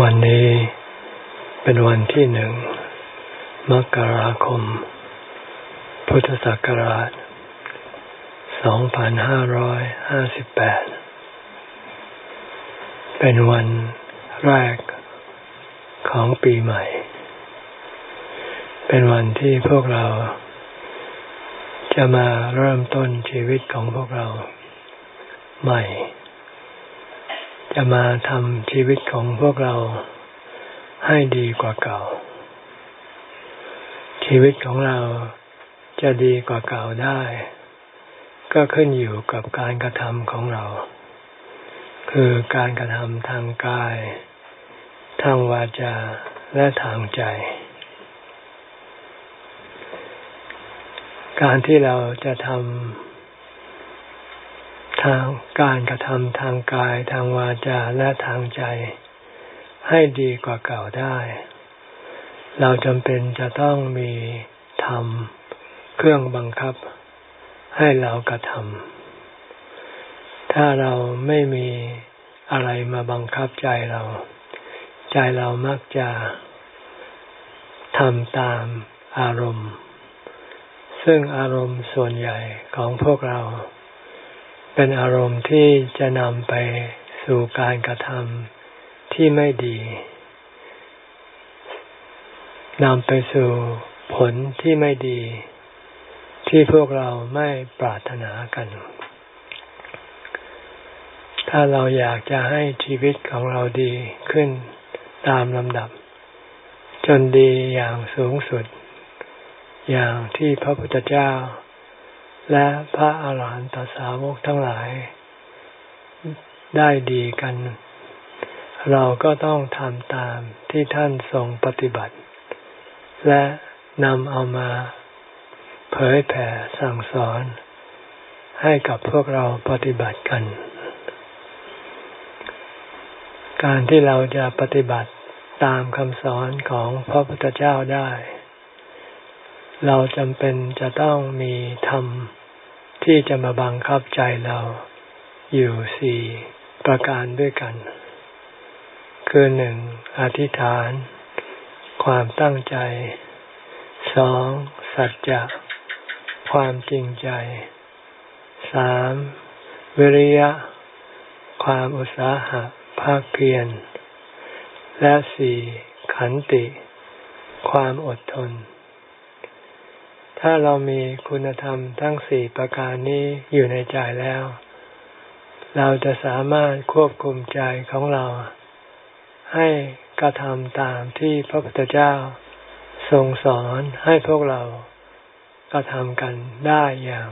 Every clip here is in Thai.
วันนี้เป็นวันที่หนึ่งมกราคม พุทธศักราช 2558 เป็นวันแรกของปีใหม่ เป็นวันที่พวกเราจะมาเริ่มต้นชีวิตของพวกเราใหม่ จะมาทำชีวิตของพวกเราให้ดีกว่าเก่า ชีวิตของเราจะดีกว่าเก่าได้ ก็ขึ้นอยู่กับการกระทำของเรา คือการกระทำทางกาย ทางวาจาและทางใจ การที่เราจะทำ ทางการกระทำทางกายทางวาจาและทางใจ ให้ดีกว่าเก่าได้ เราจำเป็นจะต้องมีธรรมเครื่องบังคับ ให้เรากระทำถ้าเราไม่มีอะไรมาบังคับใจเรา ใจเรามักจะทำตามอารมณ์ ซึ่งอารมณ์ส่วนใหญ่ของพวกเรา เป็นอารมณ์ที่จะนำไปสู่การกระทำที่ไม่ดีนำไปสู่ผลที่ไม่ดี ที่พวกเราไม่ปรารถนากัน ถ้าเราอยากจะให้ชีวิตของเราดีขึ้นตามลำดับ จนดีอย่างสูงสุด อย่างที่พระพุทธเจ้า และพระอาหารหันตสาวกทั้งหลาย ได้ดีกัน เราก็ต้องทำตามที่ท่านทรงปฏิบัติ และนำเอามา เผยแผ่สั่งสอน ให้กับพวกเราปฏิบัติกัน การที่เราจะปฏิบัติตามคำสอนของพระพุทธเจ้าได้ เราจำเป็นจะต้องมีธรรมที่จะมาบังคับใจเราอยู่สี่ประการด้วยกัน คือหนึ่งอธิษฐาน ความตั้งใจสองสัจจะความจริงใจสามวิริยะ ความอุตสาหะภาคเพียร และสี่ขันติ ความอดทน ถ้าเรามีคุณธรรมทั้งสี่ประการนี้อยู่ในใจแล้ว เราจะสามารถควบคุมใจของเรา ให้กระทำตามที่พระพุทธเจ้าทรงสอนให้พวกเรากระทำกันได้อย่าง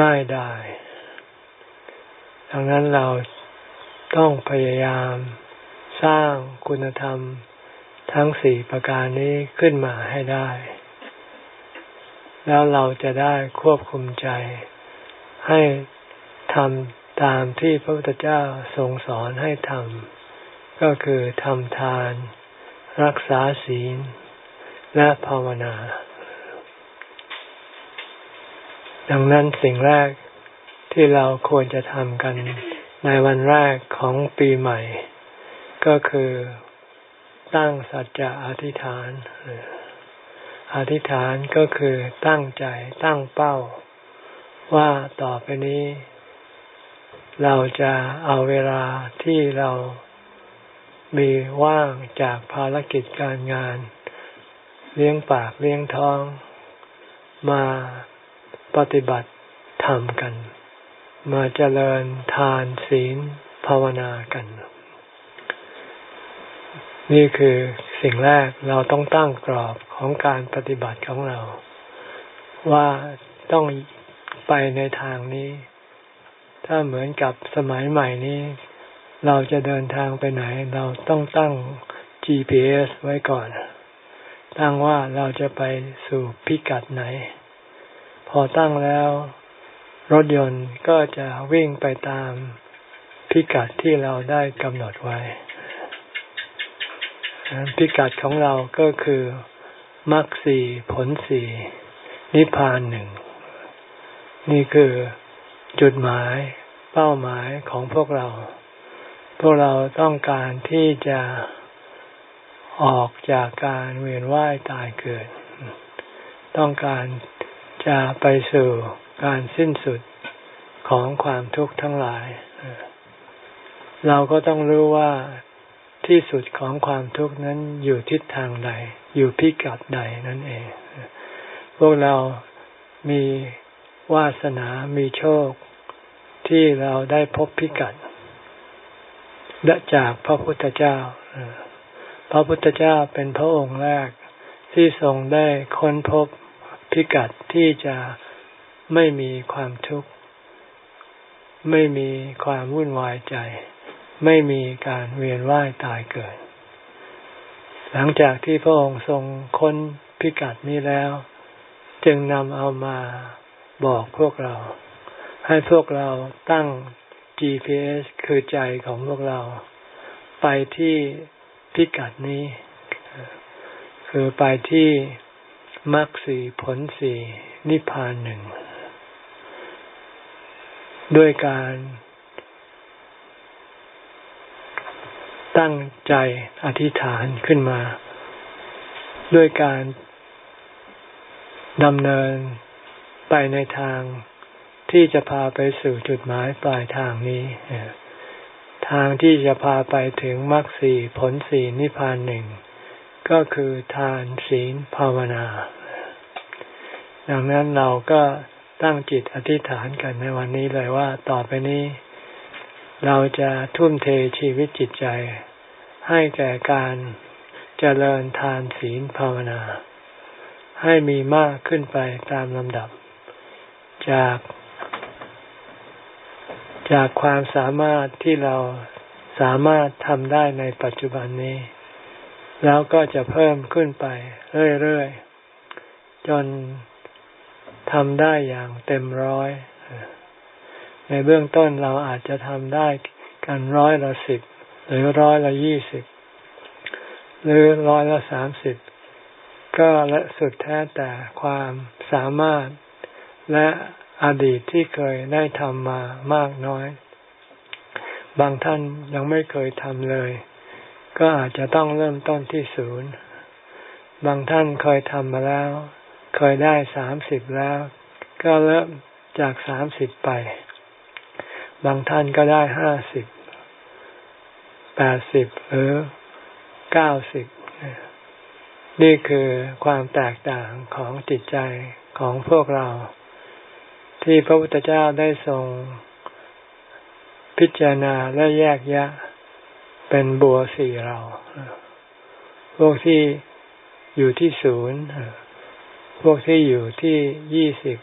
ง่ายได้ดังนั้นเราต้องพยายามสร้างคุณธรรมทั้งสี่ประการนี้ขึ้นมาให้ได้ แล้วเราจะได้ควบคุมใจ ให้ทำตามที่พระพุทธเจ้าทรงสอนให้ทำก็คือทำทาน รักษาศีล และภาวนา ดังนั้นสิ่งแรกที่เราควรจะทำกันในวันแรกของปีใหม่ ก็คือตั้งสัจจะอธิษฐาน อธิษฐานก็คือตั้งใจตั้งเป้า ว่าต่อไปนี้ เราจะเอาเวลาที่เรามีว่างจากภารกิจการงาน เลี้ยงปากเลี้ยงท้อง มาปฏิบัติธรรมกัน มาเจริญทานศีลภาวนากัน นี่คือสิ่งแรกเราต้องตั้งกรอบของการปฏิบัติของเรา ว่าต้องไปในทางนี้ ถ้าเหมือนกับสมัยใหม่นี้ เราจะเดินทางไปไหน เราต้องตั้ง GPS ไว้ก่อน ตั้งว่าเราจะไปสู่พิกัดไหน พอตั้งแล้ว รถยนต์ก็จะวิ่งไปตามพิกัดที่เราได้กำหนดไว้ พิกัดของเราก็คือมรรคสี่ผลสี่นิพพานหนึ่ง นี่คือจุดหมายเป้าหมายของพวกเรา พวกเราต้องการที่จะออกจากการเวียนว่ายตายเกิด ต้องการจะไปสู่การสิ้นสุดของความทุกข์ทั้งหลาย เราก็ต้องรู้ว่า ที่สุดของความทุกข์นั้นอยู่ทิศทางใด อยู่พิกัดใดนั่นเอง พวกเรามีวาสนา มีโชค ที่เราได้พบพิกัดและจากพระพุทธเจ้า พระพุทธเจ้าเป็นพระองค์แรกที่ทรงได้ค้นพบพิกัดที่จะไม่มีความทุกข์ ไม่มีความวุ่นวายใจ ไม่มีการเวียนว่ายตายเกิด หลังจากที่พระองค์ทรงค้นพิกัดนี้แล้ว จึงนำเอามาบอกพวกเรา ให้พวกเราตั้ง GPS คือใจของพวกเรา ไปที่พิกัดนี้ คือไปที่มรรคสีผลสีนิพพานหนึ่ง ด้วยการ ตั้งใจอธิษฐานขึ้นมา ด้วยการดำเนินไปในทางที่จะพาไปสู่จุดหมายปลายทางนี้ ทางที่จะพาไปถึงมรรคสีผลสีนิพพานหนึ่ง ก็คือทานศีลภาวนา ดังนั้นเราก็ตั้งจิตอธิษฐานกันในวันนี้เลยว่าต่อไปนี้ เราจะทุ่มเทชีวิตจิตใจ ให้แก่การเจริญทานศีลภาวนา ให้มีมากขึ้นไปตามลำดับ จาก จากความสามารถที่เราสามารถทำได้ในปัจจุบันนี้ แล้วก็จะเพิ่มขึ้นไปเรื่อยๆ จนทำได้อย่างเต็มร้อย ในเบื้องต้นเราอาจจะทำได้กันร้อยละสิบ หรือร้อยละยี่สิบหรือร้อยละสามสิบก็และสุดแท้แต่ความสามารถและอดีตที่เคยได้ทำมามากน้อย บางท่านยังไม่เคยทำเลย ก็อาจจะต้องเริ่มต้นที่ศูนย์ บางท่านเคยทำมาแล้ว เคยได้สามสิบแล้ว ก็เริ่มจากสามสิบไป บางท่านก็ได้ห้าสิบ แปดสิบหรือเก้าสิบนี่คือความแตกต่างของจิตใจของพวกเรา ที่พระพุทธเจ้าได้ทรงพิจารณาและแยกแยะ เป็นบัวสี่เรา พวกที่อยู่ที่ศูนย์พวกที่อยู่ที่ยี่สิบ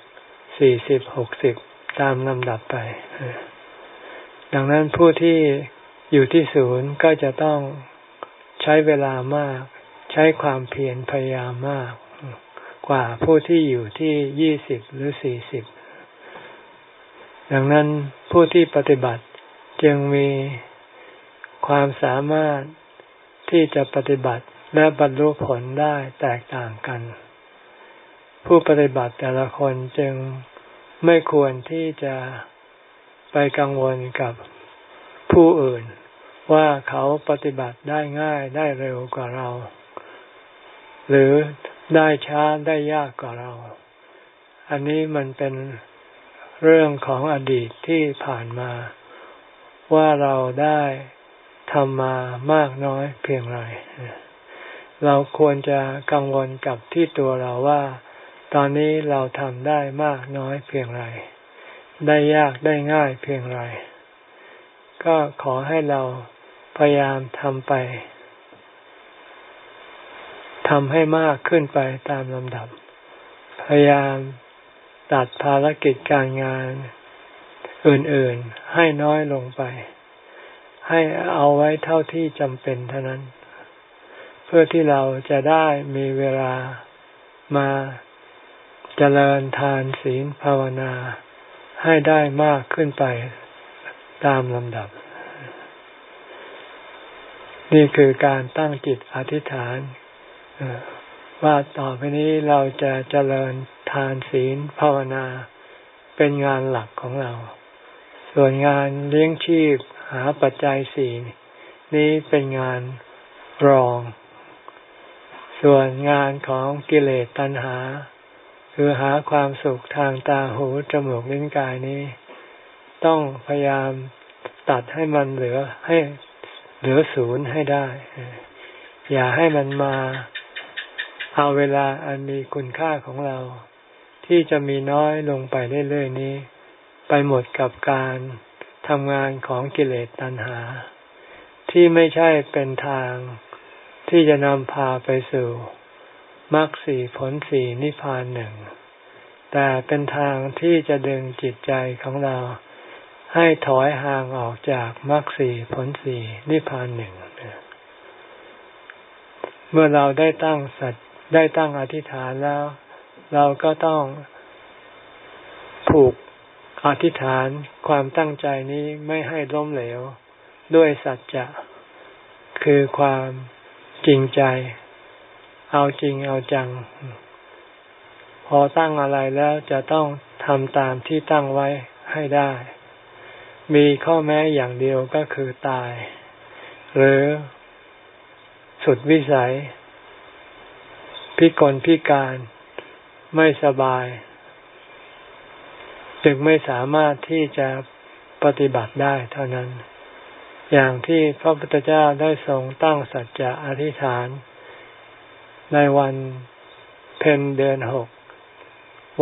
สี่สิบหกสิบตามลำดับไป ดังนั้นผู้ที่ อยู่ที่ศูนย์ก็จะต้องใช้เวลามาก ใช้ความเพียรพยายามมาก กว่าผู้ที่อยู่ที่ยี่สิบหรือสี่สิบดังนั้นผู้ที่ปฏิบัติจึงมีความสามารถที่จะปฏิบัติและบรรลุผลได้แตกต่างกัน ผู้ปฏิบัติแต่ละคนจึงไม่ควรที่จะไปกังวลกับ ผู้อื่นว่าเขาปฏิบัติได้ง่ายได้เร็วกว่าเรา หรือได้ช้าได้ยากกว่าเรา อันนี้มันเป็นเรื่องของอดีตที่ผ่านมา ว่าเราได้ทำมามากน้อยเพียงไร เราควรจะกังวลกับที่ตัวเราว่า ตอนนี้เราทำได้มากน้อยเพียงไร ได้ยากได้ง่ายเพียงไร ก็ขอให้เราพยายามทำไปทำให้มากขึ้นไปตามลำดับ พยายามตัดภารกิจการงานอื่นๆให้น้อยลงไป ให้เอาไว้เท่าที่จำเป็นเท่านั้น เพื่อที่เราจะได้มีเวลามาเจริญทานศีลภาวนาให้ได้มากขึ้นไป ตามลำดับ นี่คือการตั้งจิตอธิษฐานว่าต่อไปนี้เราจะเจริญทานศีลภาวนาเป็นงานหลักของเรา ส่วนงานเลี้ยงชีพหาปัจจัยสี่นี้เป็นงานรอง ส่วนงานของกิเลสตัณหา คือหาความสุขทางตาหูจมูกลิ้นกายนี้ ต้องพยายามตัดให้มันเหลือให้เหลือศูนย์ให้ได้ อย่าให้มันมาเอาเวลาอันมีคุณค่าของเรา ที่จะมีน้อยลงไปเรื่อยๆนี้ ไปหมดกับการทำงานของกิเลสตัณหา ที่ไม่ใช่เป็นทางที่จะนำพาไปสู่มรรคสี่ผลสี่นิพพานหนึ่ง แต่เป็นทางที่จะดึงจิตใจของเรา ให้ถอยห่างออกจากมรรคสี่ผลสี่นิพพานหนึ่งเมื่อเราได้ตั้งสัตได้ตั้งอธิษฐานแล้ว เราก็ต้องผูกอธิษฐานความตั้งใจนี้ไม่ให้ล้มเหลว ด้วยสัจจะคือความจริงใจ เอาจริงเอาจัง พอตั้งอะไรแล้วจะต้องทำตามที่ตั้งไว้ให้ได้ มีข้อแม้อย่างเดียวก็คือตาย หรือสุดวิสัย พิกลพิการไม่สบาย จึงไม่สามารถที่จะปฏิบัติได้เท่านั้น อย่างที่พระพุทธเจ้าได้ทรงตั้งสัจจะอธิษฐาน ในวันเพ็ญเดือนหก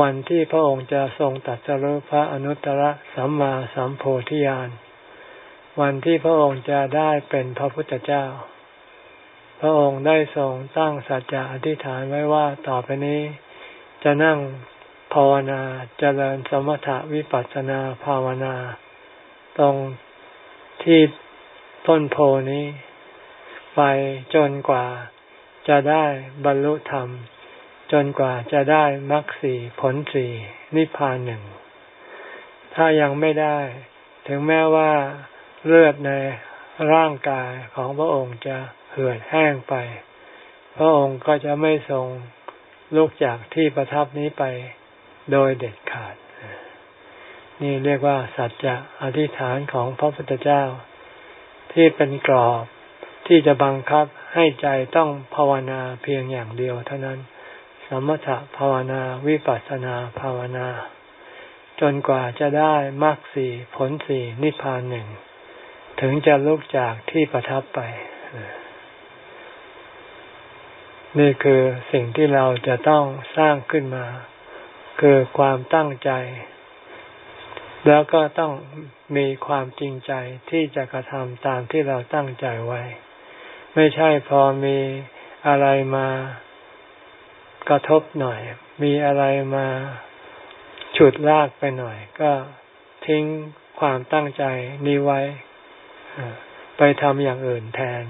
วันที่พระองค์จะทรงตัดสรุพระอนุตตรสัมมาสัมโพธิญาณ วันที่พระองค์จะได้เป็นพระพุทธเจ้า พระองค์ได้ทรงตั้งสัจจะอธิษฐานไว้ว่าต่อไปนี้ จะนั่งภาวนาเจริญสมถะวิปัสสนาภาวนา ตรงที่ต้นโพนี้ ไปจนกว่าจะได้บรรลุธรรม จนกว่าจะได้มรรคสี่ผลสี่นิพพานหนึ่ง ถ้ายังไม่ได้ ถึงแม้ว่าเลือดในร่างกายของพระองค์จะเหือดแห้งไป พระองค์ก็จะไม่ทรงลุกจากที่ประทับนี้ไปโดยเด็ดขาด นี่เรียกว่าสัจจะอธิษฐานของพระพุทธเจ้า ที่เป็นกรอบที่จะบังคับให้ใจต้องภาวนาเพียงอย่างเดียวเท่านั้น สมถภาวนาวิปัสสนาภาวนา จนกว่าจะได้มรรคสี่ผลสี่นิพพานหนึ่ง ถึงจะลุกจากที่ประทับไป นี่คือสิ่งที่เราจะต้องสร้างขึ้นมา คือความตั้งใจ แล้วก็ต้องมีความจริงใจที่จะกระทำตามที่เราตั้งใจไว้ ไม่ใช่พอมีอะไรมา กระทบหน่อย มีอะไรมาฉุดลากไปหน่อย ก็ทิ้งความตั้งใจนี้ไว้ไปทำอย่างอื่นแทน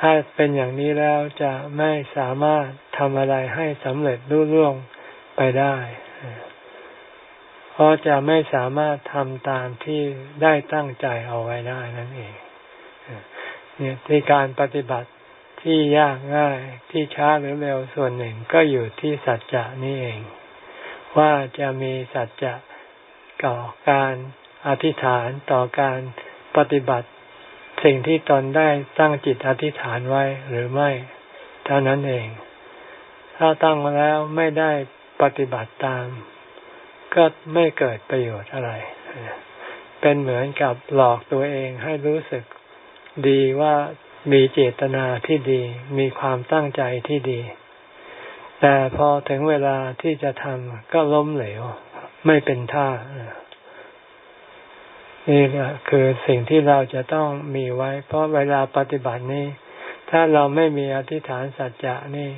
ถ้าเป็นอย่างนี้แล้วจะไม่สามารถทำอะไรให้สำเร็จรุ่ร่วงไปได้ เพราะจะไม่สามารถทำตามที่ได้ตั้งใจเอาไว้ได้นั่นเองเนี่ยที่การปฏิบัติ ที่ยากง่ายที่ช้าหรือเร็วส่วนหนึ่งก็อยู่ที่สัจจะนี่เอง ว่าจะมีสัจจะก่อการอธิษฐานต่อการปฏิบัติสิ่งที่ตนได้ตั้งจิตอธิษฐานไว้หรือไม่ เท่านั้นเอง ถ้าตั้งมาแล้วไม่ได้ปฏิบัติตาม ก็ไม่เกิดประโยชน์อะไร เป็นเหมือนกับหลอกตัวเองให้รู้สึกดีว่า มีเจตนาที่ดี มีความตั้งใจที่ดี แต่พอถึงเวลาที่จะทำก็ล้มเหลว ไม่เป็นท่า นี่คือสิ่งที่เราจะต้องมีไว้ เพราะเวลาปฏิบัตินี้ ถ้าเราไม่มีอธิษฐานสัจจะนี่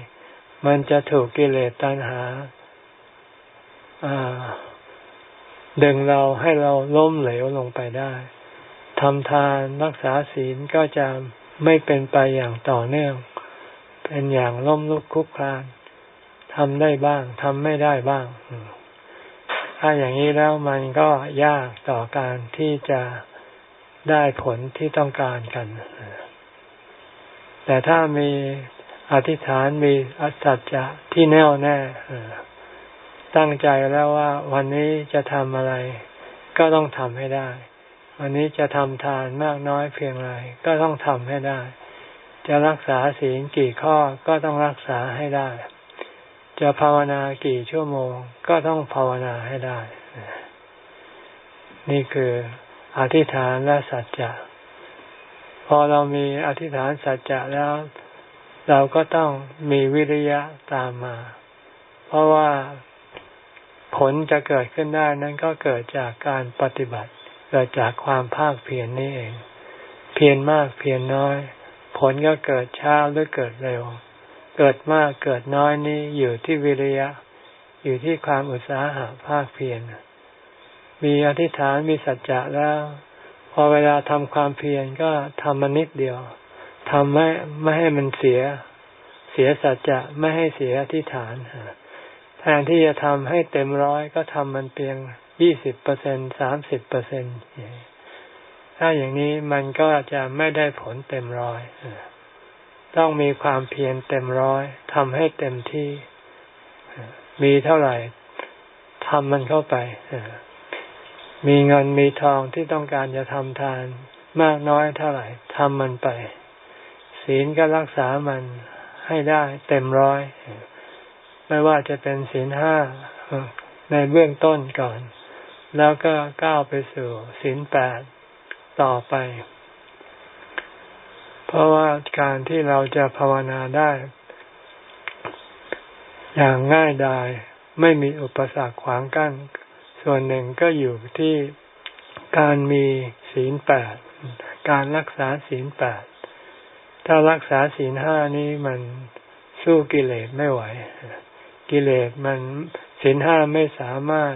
มันจะถูกกิเลสตัณหาดึงเราให้เราล้มเหลวลงไปได้ทำทานรักษาศีลก็จะ ไม่เป็นไปอย่างต่อเนื่อง เป็นอย่างล้มลุกคลุกคลานทำได้บ้างทำไม่ได้บ้าง ถ้าอย่างนี้แล้วมันก็ยากต่อการที่จะได้ผลที่ต้องการกัน แต่ถ้ามีอธิษฐานมีอัศจจะที่แน่วแน่ตั้งใจแล้วว่าวันนี้จะทำอะไร ก็ต้องทำให้ได้ วันนี้จะทำทานมากน้อยเพียงไรก็ต้องทำให้ได้ จะรักษาศีลกี่ข้อก็ต้องรักษาให้ได้ จะภาวนากี่ชั่วโมงก็ต้องภาวนาให้ได้ นี่คืออธิษฐานและสัจจะพอเรามีอธิษฐานสัจจะแล้ว เราก็ต้องมีวิริยะตามมา เพราะว่าผลจะเกิดขึ้นได้นั้นก็เกิดจากการปฏิบัติ เกิดจากความภาคเพียรนนี่เอง เพียรมากเพียรน้อย ผลก็เกิดช้าหรือเกิดเร็ว เกิดมากเกิดน้อยนี่อยู่ที่วิริยะ อยู่ที่ความอุตสาหะภาคเพียรมีอธิษฐานมีสัจจะแล้ว พอเวลาทำความเพียรก็ทำมันนิดเดียวทำไม่ไม่ให้มันเสีย เสียสัจจะไม่ให้เสียอธิษฐานแทนที่จะทำให้เต็มร้อยก็ทำมันเพียง ยี่สิบเปอร์เซ็นสามสิบเปอร์เซ็นถ้าอย่างนี้มันก็จะไม่ได้ผลเต็มร้อยต้องมีความเพียรเต็มร้อยทำให้เต็มที่มีเท่าไหร่ทำมันเข้าไปมีเงินมีทองที่ต้องการจะทำทาน มากน้อยเท่าไหร่ทำมันไป ศีลก็รักษามันให้ได้เต็มร้อย ไม่ว่าจะเป็นศีลห้าในเบื้องต้นก่อน แล้วก็ก้าวไปสู่ศีลแปดต่อไป เพราะว่าการที่เราจะภาวนาได้ อย่างง่ายดายไม่มีอุปสรรคขวางกั้น ส่วนหนึ่งก็อยู่ที่การมีศีลแปดการรักษาศีลแปดถ้ารักษาศีลห้านี้มันสู้กิเลสไม่ไหว กิเลสมันศีลห้าไม่สามารถ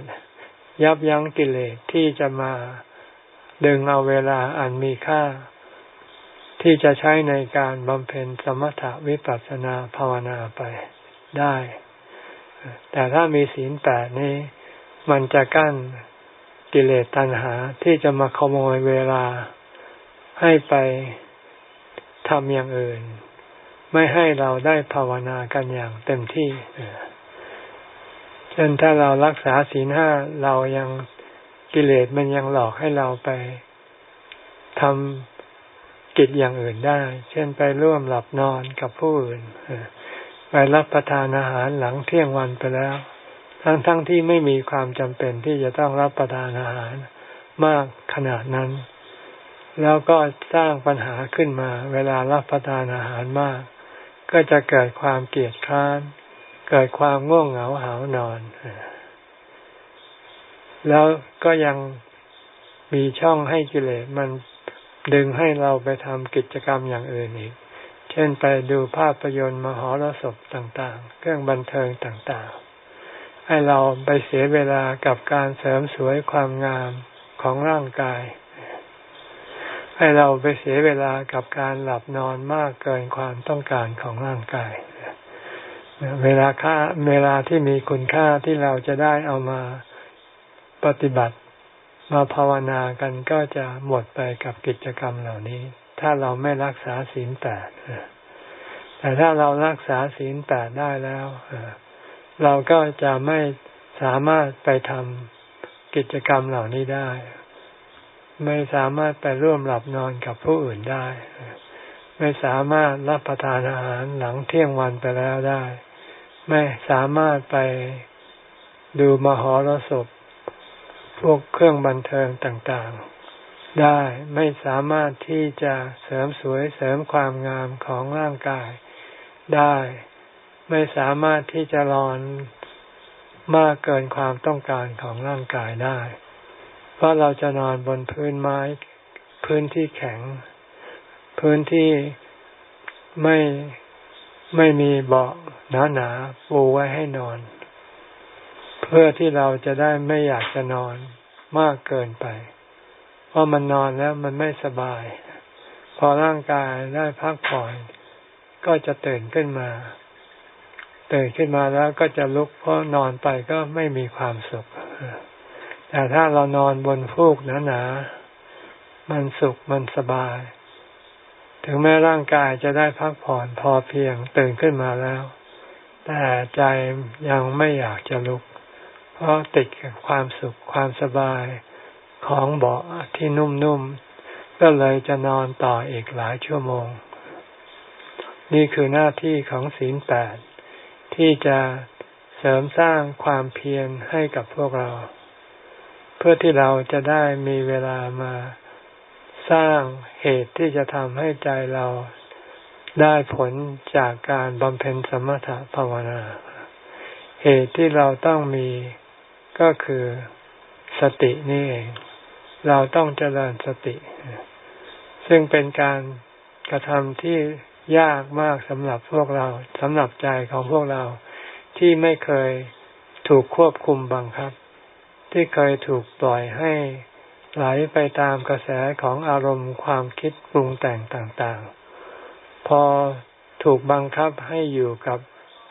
ยับยั้งกิเลสที่จะมาดึงเอาเวลาอันมีค่า ที่จะใช้ในการบำเพ็ญสมถะวิปัสสนาภาวนาไปได้ แต่ถ้ามีศีลแปดนี้ มันจะกั้นกิเลสตัณหาที่จะมาขโมยเวลาให้ไปทำอย่างอื่น ไม่ให้เราได้ภาวนากันอย่างเต็มที่ เช่นถ้าเรารักษาศีลห้าเรายังกิเลสมันยังหลอกให้เราไปทำกิจอย่างอื่นได้ เช่นไปร่วมหลับนอนกับผู้อื่นไปรับประทานอาหารหลังเที่ยงวันไปแล้ว ทั้งๆทที่ไม่มีความจำเป็นที่จะต้องรับประทานอาหารมากขนาดนั้น แล้วก็สร้างปัญหาขึ้นมา เวลารับประทานอาหารมาก ก็จะเกิดความเกลียดคร้าน เกิดความง่วงเหงาหานอน แล้วก็ยังมีช่องให้กิเลสมันดึงให้เราไปทำกิจกรรมอย่างอื่นอีก เช่นไปดูภาพยนตร์มหรสพต่างๆ เครื่องบันเทิงต่างๆ ให้เราไปเสียเวลากับการเสริมสวยความงามของร่างกาย ให้เราไปเสียเวลากับการหลับนอนมากเกินความต้องการของร่างกาย เวลาค่าเวลาที่มีคุณค่าที่เราจะได้เอามาปฏิบัติมาภาวนากันก็จะหมดไปกับกิจกรรมเหล่านี้ ถ้าเราไม่รักษาศีลแปดแต่ถ้าเรารักษาศีลแปดได้แล้วเราก็จะไม่สามารถไปทำกิจกรรมเหล่านี้ได้ ไม่สามารถไปร่วมหลับนอนกับผู้อื่นได้ ไม่สามารถรับประทานอาหารหลังเที่ยงวันไปแล้วได้ ไม่สามารถไปดูมหรสพพวกเครื่องบันเทิงต่างๆ ได้ไม่สามารถที่จะเสริมสวยเสริมความงามของร่างกายได้ ไม่สามารถที่จะรอนมากเกินความต้องการของร่างกายได้ เพราะเราจะนอนบนพื้นไม้ พื้นที่แข็ง พื้นที่ไม่ ไม่มีเบาะหนาๆปูไว้ให้นอน เพื่อที่เราจะได้ไม่อยากจะนอนมากเกินไป เพราะมันนอนแล้วมันไม่สบาย พอร่างกายได้พักผ่อนก็จะตื่นขึ้นมา ตื่นขึ้นมาแล้วก็จะลุกเพราะนอนไปก็ไม่มีความสุข แต่ถ้าเรานอนบนฟูกหนาๆมันสุขมันสบาย ถึงแม้ร่างกายจะได้พักผ่อนพอเพียงตื่นขึ้นมาแล้ว แต่ใจยังไม่อยากจะลุก เพราะติดกับความสุขความสบายของเบาะที่นุ่มๆ ก็เลยจะนอนต่ออีกหลายชั่วโมง นี่คือหน้าที่ของศีลแปดที่จะเสริมสร้างความเพียรให้กับพวกเรา เพื่อที่เราจะได้มีเวลามา สร้างเหตุที่จะทำให้ใจเราได้ผลจากการบำเพ็ญสมถะภาวนา เหตุที่เราต้องมีก็คือสตินี่เอง เราต้องเจริญสติ ซึ่งเป็นการกระทำที่ยากมากสำหรับพวกเราสำหรับใจของพวกเราที่ไม่เคยถูกควบคุมบังคับ ที่เคยถูกปล่อยให้ ไหลไปตามกระแสของอารมณ์ความคิดปรุงแต่งต่างๆ พอถูกบังคับให้อยู่กับ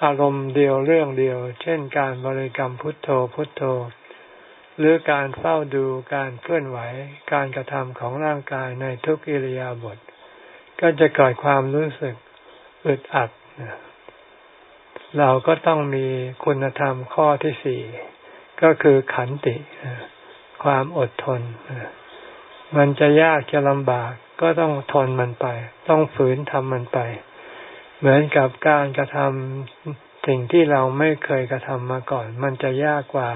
อารมณ์เดียวเรื่องเดียว เช่นการบริกรรมพุทโธพุทโธ หรือการเฝ้าดูการเคลื่อนไหวการกระทำของร่างกายในทุกอิริยาบถก็จะเกิดความรู้สึกอึดอัด เราก็ต้องมีคุณธรรมข้อที่สี่ก็คือขันติ ความอดทน มันจะยากจะลำบากก็ต้องทนมันไป ต้องฝืนทำมันไป เหมือนกับการกระทำสิ่งที่เราไม่เคยกระทำมาก่อน มันจะยากกว่า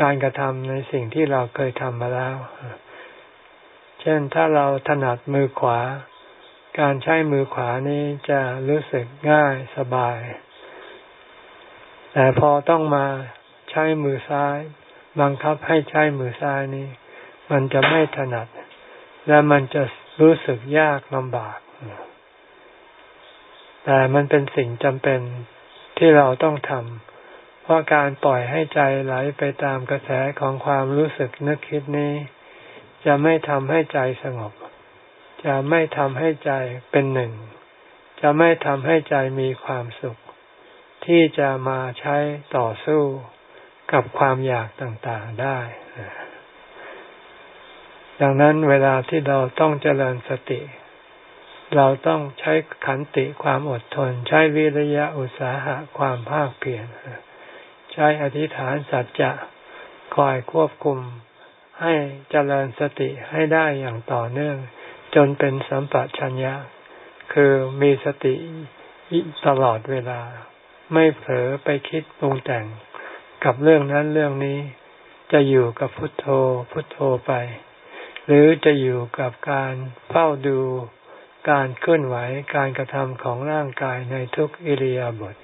การกระทำในสิ่งที่เราเคยทำมาแล้ว เช่นถ้าเราถนัดมือขวา การใช้มือขวานี้จะรู้สึกง่ายสบาย แต่พอต้องมาใช้มือซ้าย บังคับให้ใช้มือซ้ายนี้ มันจะไม่ถนัด และมันจะรู้สึกยากลำบาก แต่มันเป็นสิ่งจำเป็นที่เราต้องทำ เพราะการปล่อยให้ใจไหลไปตามกระแสของความรู้สึกนึกคิดนี้ จะไม่ทำให้ใจสงบ จะไม่ทำให้ใจเป็นหนึ่ง จะไม่ทำให้ใจมีความสุข ที่จะมาใช้ต่อสู้ กับความอยากต่างๆได้ ดังนั้นเวลาที่เราต้องเจริญสติ เราต้องใช้ขันติความอดทน ใช้วิริยะอุตสาหะความภาคเพียรใช้อธิษฐานสัจจะคอยควบคุมให้เจริญสติให้ได้อย่างต่อเนื่อง จนเป็นสัมปชัญญะ คือมีสติตลอดเวลา ไม่เผลอไปคิดปรุงแต่ง กับเรื่องนั้นเรื่องนี้ จะอยู่กับพุทโธ พุทโธไป หรือจะอยู่กับการเฝ้าดูการเคลื่อนไหวการกระทำของร่างกายในทุกอิริยาบถ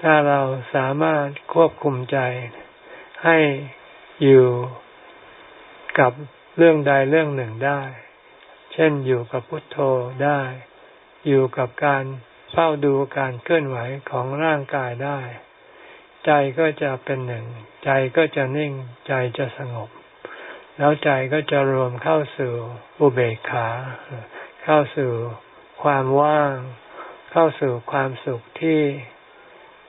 ถ้าเราสามารถควบคุมใจให้อยู่กับเรื่องใดเรื่องหนึ่งได้ เช่นอยู่กับพุทโธได้ อยู่กับการเฝ้าดูการเคลื่อนไหวของร่างกายได้ ใจก็จะเป็นหนึ่ง ใจก็จะนิ่ง ใจจะสงบ แล้วใจก็จะรวมเข้าสู่อุเบกขา เข้าสู่ความว่าง เข้าสู่ความสุขที่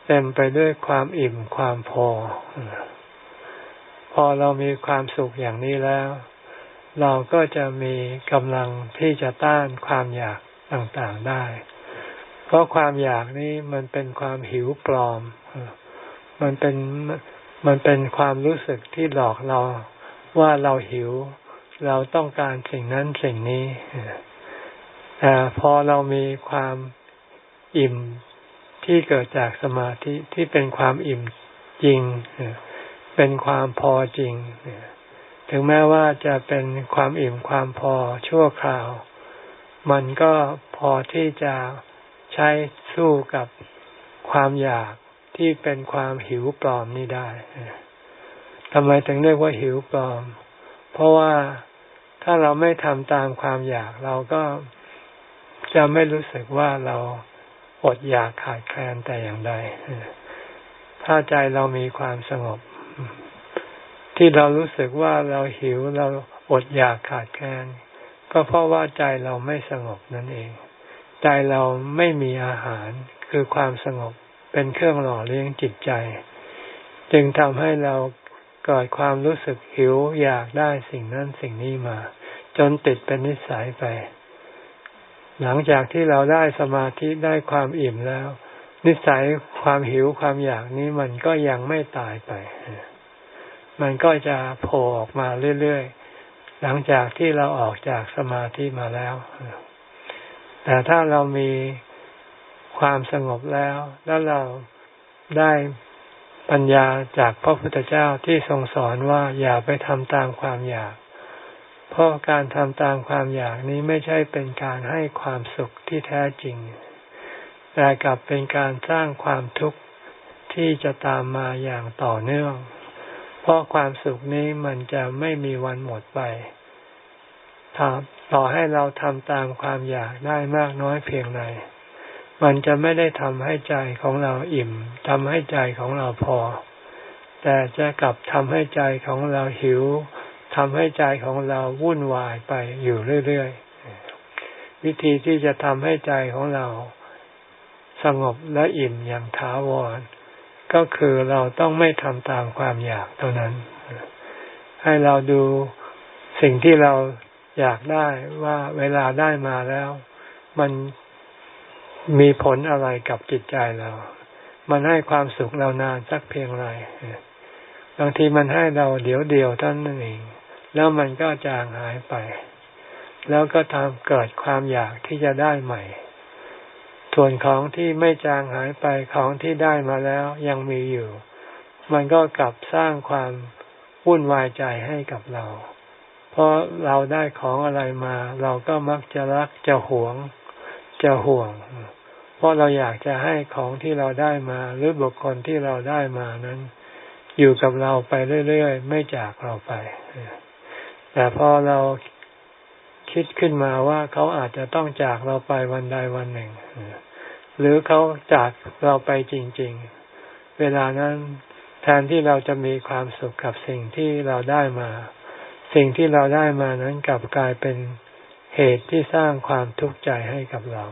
เต็มไปด้วยความอิ่มความพอ พอเรามีความสุขอย่างนี้แล้ว เราก็จะมีกำลังที่จะต้านความอยากต่างๆได้ เพราะความอยากนี้มันเป็นความหิวปลอม มันเป็นมันเป็นความรู้สึกที่หลอกเราว่าเราหิว เราต้องการสิ่งนั้นสิ่งนี้แต่พอเรามีความอิ่มที่เกิดจากสมาธิที่เป็นความอิ่มจริง เป็นความพอจริง ถึงแม้ว่าจะเป็นความอิ่มความพอชั่วคราว มันก็พอที่จะใช้สู้กับความอยาก ที่เป็นความหิวปลอมนี่ได้ทำไมถึงเรียกว่าหิวปลอม เพราะว่าถ้าเราไม่ทำตามความอยาก เราก็จะไม่รู้สึกว่าเราอดอยากขาดแคลนแต่อย่างใดถ้าใจเรามีความสงบ ที่เรารู้สึกว่าเราหิวเราอดอยากขาดแคลนก็เพราะว่าใจเราไม่สงบนั่นเอง ใจเราไม่มีอาหารคือความสงบ เป็นเครื่องหล่อเลี้ยงจิตใจ จึงทำให้เราเกิดความรู้สึกหิวอยากได้สิ่งนั้นสิ่งนี้มา จนติดเป็นนิสัยไป หลังจากที่เราได้สมาธิได้ความอิ่มแล้ว นิสัยความหิวความอยากนี้มันก็ยังไม่ตายไป มันก็จะโผล่ออกมาเรื่อยๆ หลังจากที่เราออกจากสมาธิมาแล้ว แต่ถ้าเรามี ความสงบแล้ว แล้วเราได้ปัญญาจากพระพุทธเจ้าที่ทรงสอนว่าอย่าไปทำตามความอยาก เพราะการทำตามความอยากนี้ไม่ใช่เป็นการให้ความสุขที่แท้จริง แต่กลับเป็นการสร้างความทุกข์ที่จะตามมาอย่างต่อเนื่อง เพราะความสุขนี้มันจะไม่มีวันหมดไปต่อให้เราทำตามความอยากได้มากน้อยเพียงไร มันจะไม่ได้ทำให้ใจของเราอิ่มทำให้ใจของเราพอ แต่จะกลับทำให้ใจของเราหิวทำให้ใจของเราวุ่นวายไปอยู่เรื่อยๆ วิธีที่จะทำให้ใจของเราสงบและอิ่มอย่างถาวร ก็คือเราต้องไม่ทำตามความอยากเท่านั้น ให้เราดูสิ่งที่เราอยากได้ว่าเวลาได้มาแล้ว มัน มีผลอะไรกับจิตใจเรา มันให้ความสุขเรานานสักเพียงไร บางทีมันให้เราเดี๋ยวเดียวท่านนั่นเอง แล้วมันก็จางหายไป แล้วก็ทำเกิดความอยากที่จะได้ใหม่ ส่วนของที่ไม่จางหายไปของที่ได้มาแล้วยังมีอยู่ มันก็กลับสร้างความวุ่นวายใจให้กับเรา เพราะเราได้ของอะไรมา เราก็มักจะรักจะหวงจะห่วง เพราะเราอยากจะให้ของที่เราได้มา หรือบุคคลที่เราได้มานั้น อยู่กับเราไปเรื่อยๆ ไม่จากเราไป แต่พอเราคิดขึ้นมาว่าเขาอาจจะต้องจากเราไปวันใดวันหนึ่ง หรือเขาจากเราไปจริง ๆ เวลานั้นแทนที่เราจะมีความสุขกับสิ่งที่เราได้มา สิ่งที่เราได้มานั้นกลับกลายเป็นเหตุที่สร้างความทุกข์ใจให้กับเรา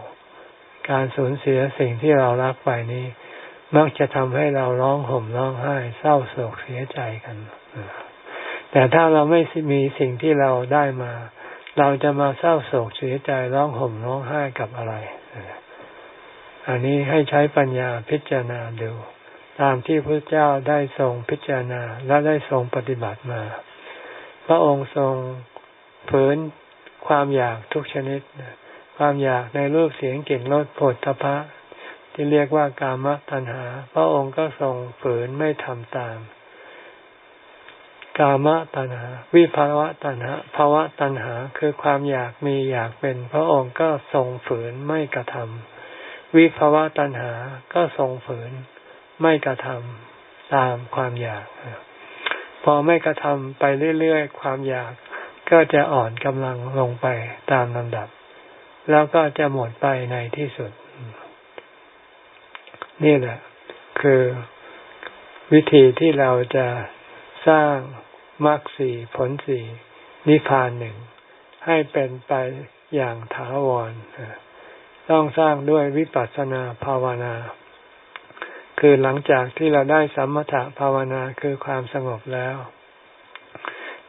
การสูญเสียสิ่งที่เรารักไปนี้ มักจะทำให้เราร้องห่มร้องไห้ เศร้าโศกเสียใจกัน แต่ถ้าเราไม่มีสิ่งที่เราได้มา เราจะมาเศร้าโศกเสียใจร้องห่มร้องไห้กับอะไร อันนี้ให้ใช้ปัญญาพิจารณาดูตามที่พระเจ้าได้ทรงพิจารณาและได้ทรงปฏิบัติมา พระองค์ทรงฝืนความอยากทุกชนิด ความอยากในรูปเสียงกลิ่นรสผลทพะ ที่เรียกว่ากามตัณหา พระองค์ก็ทรงฝืนไม่ทำตาม กามตัณหา วิภาวะตัณหาภาวะตัณหาคือความอยากมีอยากเป็น พระองค์ก็ทรงฝืนไม่กระทำวิภาวะตัณหาก็ทรงฝืนไม่กระทำตามความอยาก พอไม่กระทำไปเรื่อยๆความอยากก็จะอ่อนกำลังลงไปตามลำดับ แล้วก็จะหมดไปในที่สุด นี่แหละ คือวิธีที่เราจะสร้างมรรคสีผลสีนิพพานหนึ่ง ให้เป็นไปอย่างถาวร ต้องสร้างด้วยวิปัสสนาภาวนา คือหลังจากที่เราได้สัมมถภาวนาคือความสงบแล้ว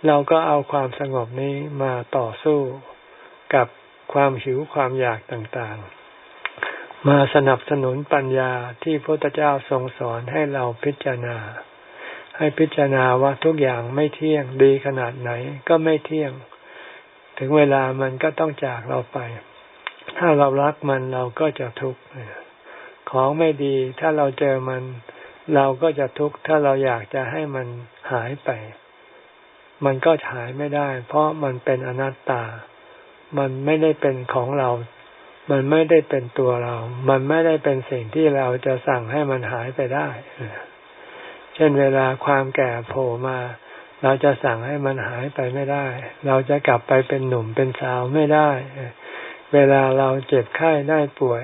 เราก็เอาความสงบนี้มาต่อสู้กับ ความหิวความอยากต่างๆ มาสนับสนุนปัญญาที่พระพุทธเจ้าทรงสอนให้เราพิจารณา ให้พิจารณาว่าทุกอย่างไม่เที่ยงดีขนาดไหนก็ไม่เที่ยง ถึงเวลามันก็ต้องจากเราไป ถ้าเรารักมันเราก็จะทุกข์ของไม่ดีถ้าเราเจอมัน เราก็จะทุกข์ถ้าเราอยากจะให้มันหายไป มันก็หายไม่ได้ เพราะมันเป็นอนัตตา มันไม่ได้เป็นของเรา มันไม่ได้เป็นตัวเรา มันไม่ได้เป็นสิ่งที่เราจะสั่งให้มันหายไปได้ เช่นเวลาความแก่โผล่มา เราจะสั่งให้มันหายไปไม่ได้ เราจะกลับไปเป็นหนุ่มเป็นสาวไม่ได้ เวลาเราเจ็บไข้ได้ป่วย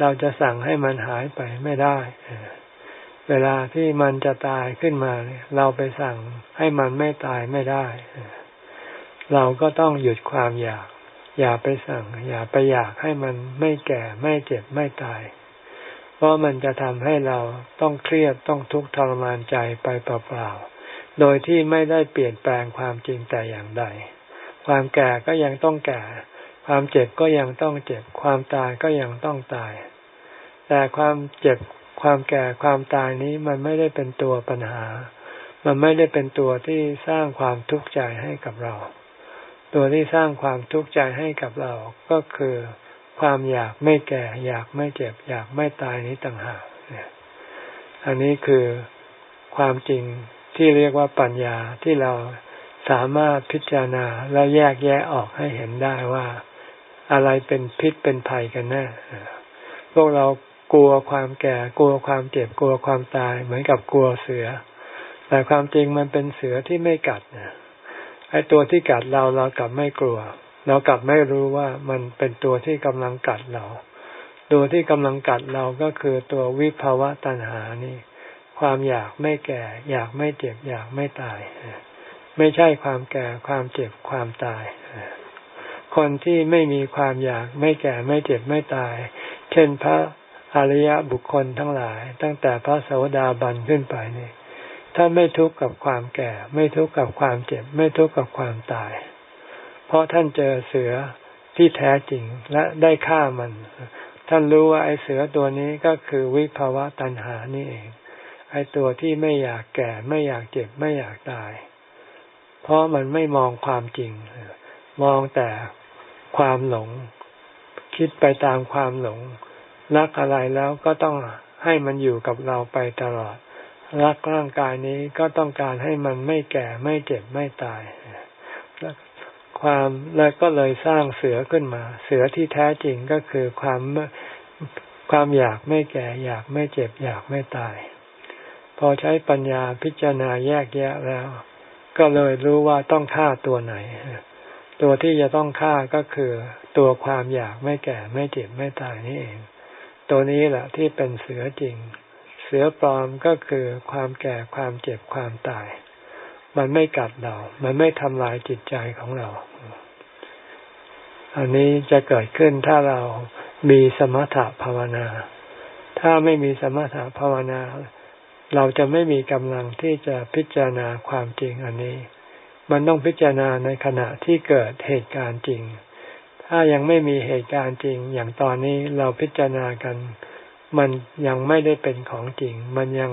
เราจะสั่งให้มันหายไปไม่ได้เวลาที่มันจะตายขึ้นมาเราไปสั่งให้มันไม่ตายไม่ได้ เราก็ต้องหยุดความอยาก อย่าไปสั่ง อย่าไปอยากให้มันไม่แก่ไม่เจ็บไม่ตาย เพราะมันจะทำให้เราต้องเครียดต้องทุกข์ทรมานใจไปเปล่าๆ โดยที่ไม่ได้เปลี่ยนแปลงความจริงแต่อย่างใด ความแก่ก็ยังต้องแก่ ความเจ็บก็ยังต้องเจ็บ ความตายก็ยังต้องตาย แต่ความเจ็บความแก่ความตายนี้มันไม่ได้เป็นตัวปัญหา มันไม่ได้เป็นตัวที่สร้างความทุกข์ใจให้กับเรา ตัวที่สร้างความทุกข์ใจให้กับเราก็คือความอยากไม่แก่ อยากไม่เจ็บ อยากไม่ตายนี้ต่างหากเนี่ยอันนี้คือความจริงที่เรียกว่าปัญญาที่เราสามารถพิจารณาและแยกแยะออกให้เห็นได้ว่าอะไรเป็นพิษเป็นภัยกันแน่พวกเรากลัวความแก่กลัวความเจ็บกลัวความตายเหมือนกับกลัวเสือ แต่ความจริงมันเป็นเสือที่ไม่กัดนะ ไอ้ตัวที่กัดเราเรากลับไม่กลัว เรากลับไม่รู้ว่ามันเป็นตัวที่กำลังกัดเรา ตัวที่กำลังกัดเราก็คือตัววิภาวะตัณหานี่ ความอยากไม่แก่ อยากไม่เจ็บอยากไม่ตาย ไม่ใช่ความแก่ความเจ็บความตาย คนที่ไม่มีความอยากไม่แก่ไม่เจ็บไม่ตาย เช่นพระอริยบุคคลทั้งหลาย ตั้งแต่พระโสดาบันขึ้นไปนี่ ท่านไม่ทุกข์กับความแก่ ไม่ทุกข์กับความเจ็บ ไม่ทุกข์กับความตาย เพราะท่านเจอเสือที่แท้จริงและได้ฆ่ามัน ท่านรู้ว่าไอ้เสือตัวนี้ก็คือวิภาวะตัณหานี่เอง ไอ้ตัวที่ไม่อยากแก่ ไม่อยากเจ็บไม่อยากตาย เพราะมันไม่มองความจริง มองแต่ความหลง คิดไปตามความหลง รักอะไรแล้วก็ต้องให้มันอยู่กับเราไปตลอด รักร่างกายนี้ก็ต้องการให้มันไม่แก่ไม่เจ็บไม่ตายความแล้วก็เลยสร้างเสือขึ้นมา เสือที่แท้จริงก็คือความความอยากไม่แก่อยากไม่เจ็บอยากไม่ตาย พอใช้ปัญญาพิจารณาแยกแยะแล้ว ก็เลยรู้ว่าต้องฆ่าตัวไหน ตัวที่จะต้องฆ่าก็คือตัวความอยากไม่แก่ไม่เจ็บไม่ตายนี่เอง ตัวนี้แหละที่เป็นเสือจริง เสือปลอมก็คือความแก่ความเจ็บความตาย มันไม่กัดเรา มันไม่ทำลายจิตใจของเรา อันนี้จะเกิดขึ้นถ้าเรามีสมถะภาวนา ถ้าไม่มีสมถะภาวนา เราจะไม่มีกำลังที่จะพิจารณาความจริงอันนี้ มันต้องพิจารณาในขณะที่เกิดเหตุการณ์จริง ถ้ายังไม่มีเหตุการณ์จริง อย่างตอนนี้เราพิจารณากัน มันยังไม่ได้เป็นของจริง มันยัง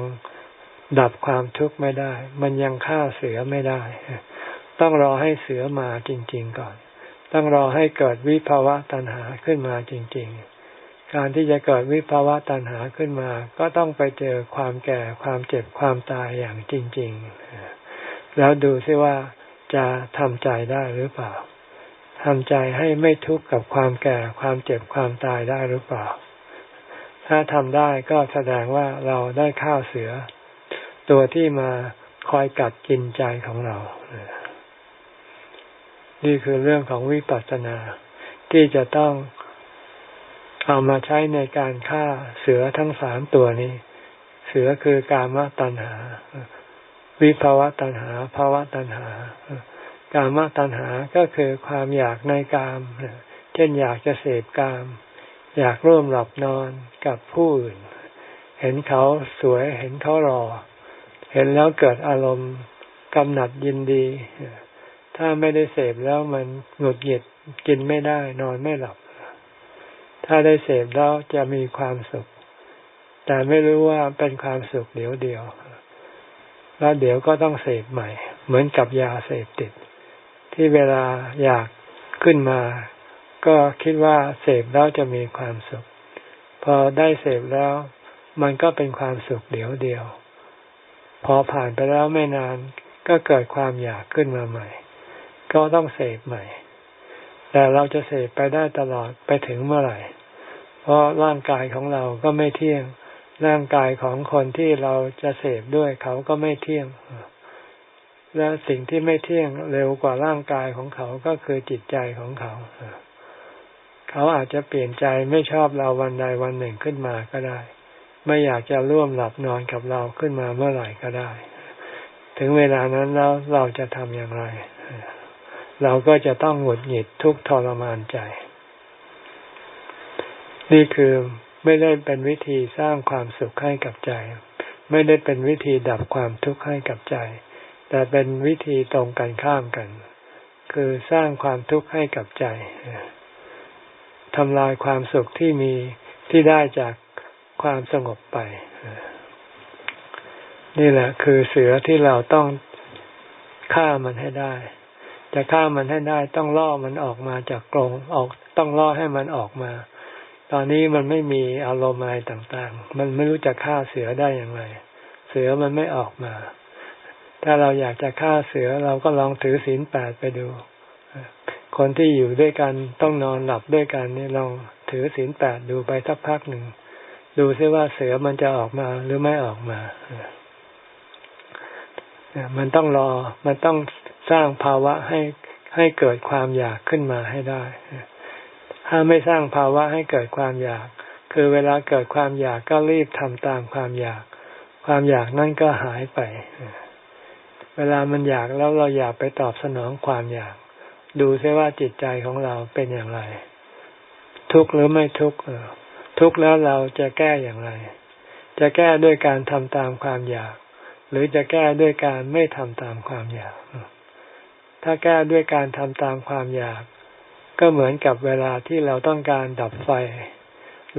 ดับความทุกข์ไม่ได้ มันยังฆ่าเสือไม่ได้ ต้องรอให้เสือมาจริง ๆ ก่อน ต้องรอให้เกิดวิภาวะตัณหาขึ้นมาจริง ๆ การที่จะเกิดวิภาวะตัณหาขึ้นมา ก็ต้องไปเจอความแก่ ความเจ็บ ความตายอย่างจริง ๆ แล้วดูซิว่าจะทำใจได้หรือเปล่าทำใจให้ไม่ทุกข์กับความแก่ ความเจ็บ ความตายได้หรือเปล่า ถ้าทำได้ก็แสดงว่าเราได้ข้าวเสือ ตัวที่มาคอยกัดกินใจของเรา นี่คือเรื่องของวิปัสสนา ที่จะต้องเอามาใช้ในการฆ่าเสือทั้งสามตัวนี้ เสือคือกามตัณหา วิภาวะตัณหาภาวะตัณหา กามตัณหาก็คือความอยากในกาม เช่นอยากจะเสพกาม อยากร่วมหลับนอนกับผู้อื่น เห็นเขาสวยเห็นเขารอเห็นแล้วเกิดอารมณ์กำหนัดยินดี ถ้าไม่ได้เสพแล้วมันหงุดหงิดกินไม่ได้ นอนไม่หลับ ถ้าได้เสพแล้วจะมีความสุข แต่ไม่รู้ว่าเป็นความสุขเดี๋ยวเดียว แล้วเดี๋ยวก็ต้องเสพใหม่ เหมือนกับยาเสพติด ที่เวลาอยากขึ้นมา ก็คิดว่าเสพแล้วจะมีความสุข พอได้เสพแล้ว มันก็เป็นความสุขเดียวเดียว พอผ่านไปแล้วไม่นานก็เกิดความอยากขึ้นมาใหม่ ก็ต้องเสพใหม่ แต่เราจะเสพไปได้ตลอดไปถึงเมื่อไหร่ เพราะร่างกายของเราก็ไม่เที่ยง ร่างกายของคนที่เราจะเสพด้วยเขาก็ไม่เที่ยงและสิ่งที่ไม่เที่ยงเร็วกว่าร่างกายของเขาก็คือจิตใจของเขา เขาอาจจะเปลี่ยนใจไม่ชอบเราวันใดวันหนึ่งขึ้นมาก็ได้ ไม่อยากจะร่วมหลับนอนกับเราขึ้นมาเมื่อไหร่ก็ได้ ถึงเวลานั้นแล้วเราจะทำอย่างไร เราก็จะต้องหงุดหงิดทุกทรมานใจ นี่คือไม่ได้เป็นวิธีสร้างความสุขให้กับใจ ไม่ได้เป็นวิธีดับความทุกข์ให้กับใจ แต่เป็นวิธีตรงกันข้ามกัน คือสร้างความทุกข์ให้กับใจ ทำลายความสุขที่มีที่ได้จากความสงบไป นี่แหละ คือเสือที่เราต้องฆ่ามันให้ได้ จะฆ่ามันให้ได้ต้องล่อมันออกมาจากกรงออกต้องล่อให้มันออกมา ตอนนี้มันไม่มีอารมณ์อะไรต่างๆ มันไม่รู้จะฆ่าเสือได้อย่างไร เสือมันไม่ออกมา ถ้าเราอยากจะฆ่าเสือเราก็ลองถือศีลแปดไปดู คนที่อยู่ด้วยกันต้องนอนหลับด้วยกันนี่ลองถือศีลแปดดูไปสักพักหนึ่ง ดูซิว่าเสือมันจะออกมาหรือไม่ออกมา มันต้องรอ มันต้องสร้างภาวะให้ให้เกิดความอยากขึ้นมาให้ได้ ถ้าไม่สร้างภาวะให้เกิดความอยาก คือเวลาเกิดความอยากก็รีบทำตามความอยาก ความอยากนั่นก็หายไป เวลามันอยากแล้วเราอยากไปตอบสนองความอยาก ดูซิว่าจิตใจของเราเป็นอย่างไร ทุกข์หรือไม่ทุกข์ทุกข์แล้วเราจะแก้อย่างไร จะแก้ด้วยการทำตามความอยาก หรือจะแก้ด้วยการไม่ทำตามความอยาก ถ้าแก้ด้วยการทำตามความอยาก ก็เหมือนกับเวลาที่เราต้องการดับไฟ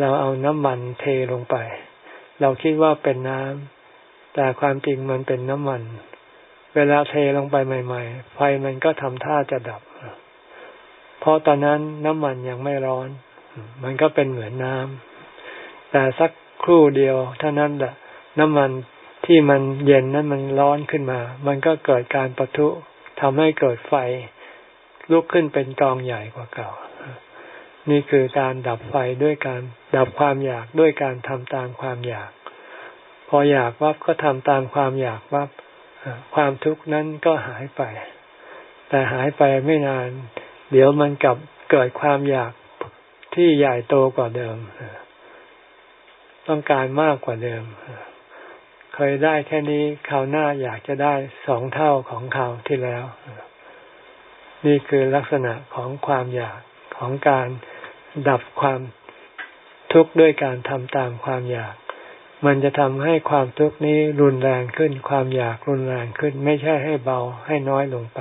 เราเอาน้ำมันเทลงไป เราคิดว่าเป็นน้ำแต่ความจริงมันเป็นน้ำมัน เวลาเทลงไปใหม่ ๆ ไฟมันก็ทำท่าจะดับ เพราะตอนนั้นน้ำมันยังไม่ร้อน มันก็เป็นเหมือนน้ำแต่สักครู่เดียวเท่านั้นแหละน้ำมันที่มันเย็นนั้นมันร้อนขึ้นมา มันก็เกิดการปะทุทำให้เกิดไฟลุกขึ้นเป็นกองใหญ่กว่าเก่า นี่คือการดับไฟด้วยการดับความอยากด้วยการทำตามความอยาก พออยากวับก็ทำตามความอยากวับความทุกข์นั้นก็หายไป แต่หายไปไม่นาน เดี๋ยวมันกลับเกิดความอยากที่ใหญ่โตกว่าเดิม ต้องการมากกว่าเดิม เคยได้แค่นี้คราวหน้าอยากจะได้สองเท่าของคราวที่แล้ว นี่คือลักษณะของความอยากของการดับความทุกข์ด้วยการทำตามความอยาก มันจะทำให้ความทุกข์นี้รุนแรงขึ้น ความอยากรุนแรงขึ้น ไม่ใช่ให้เบาให้น้อยลงไป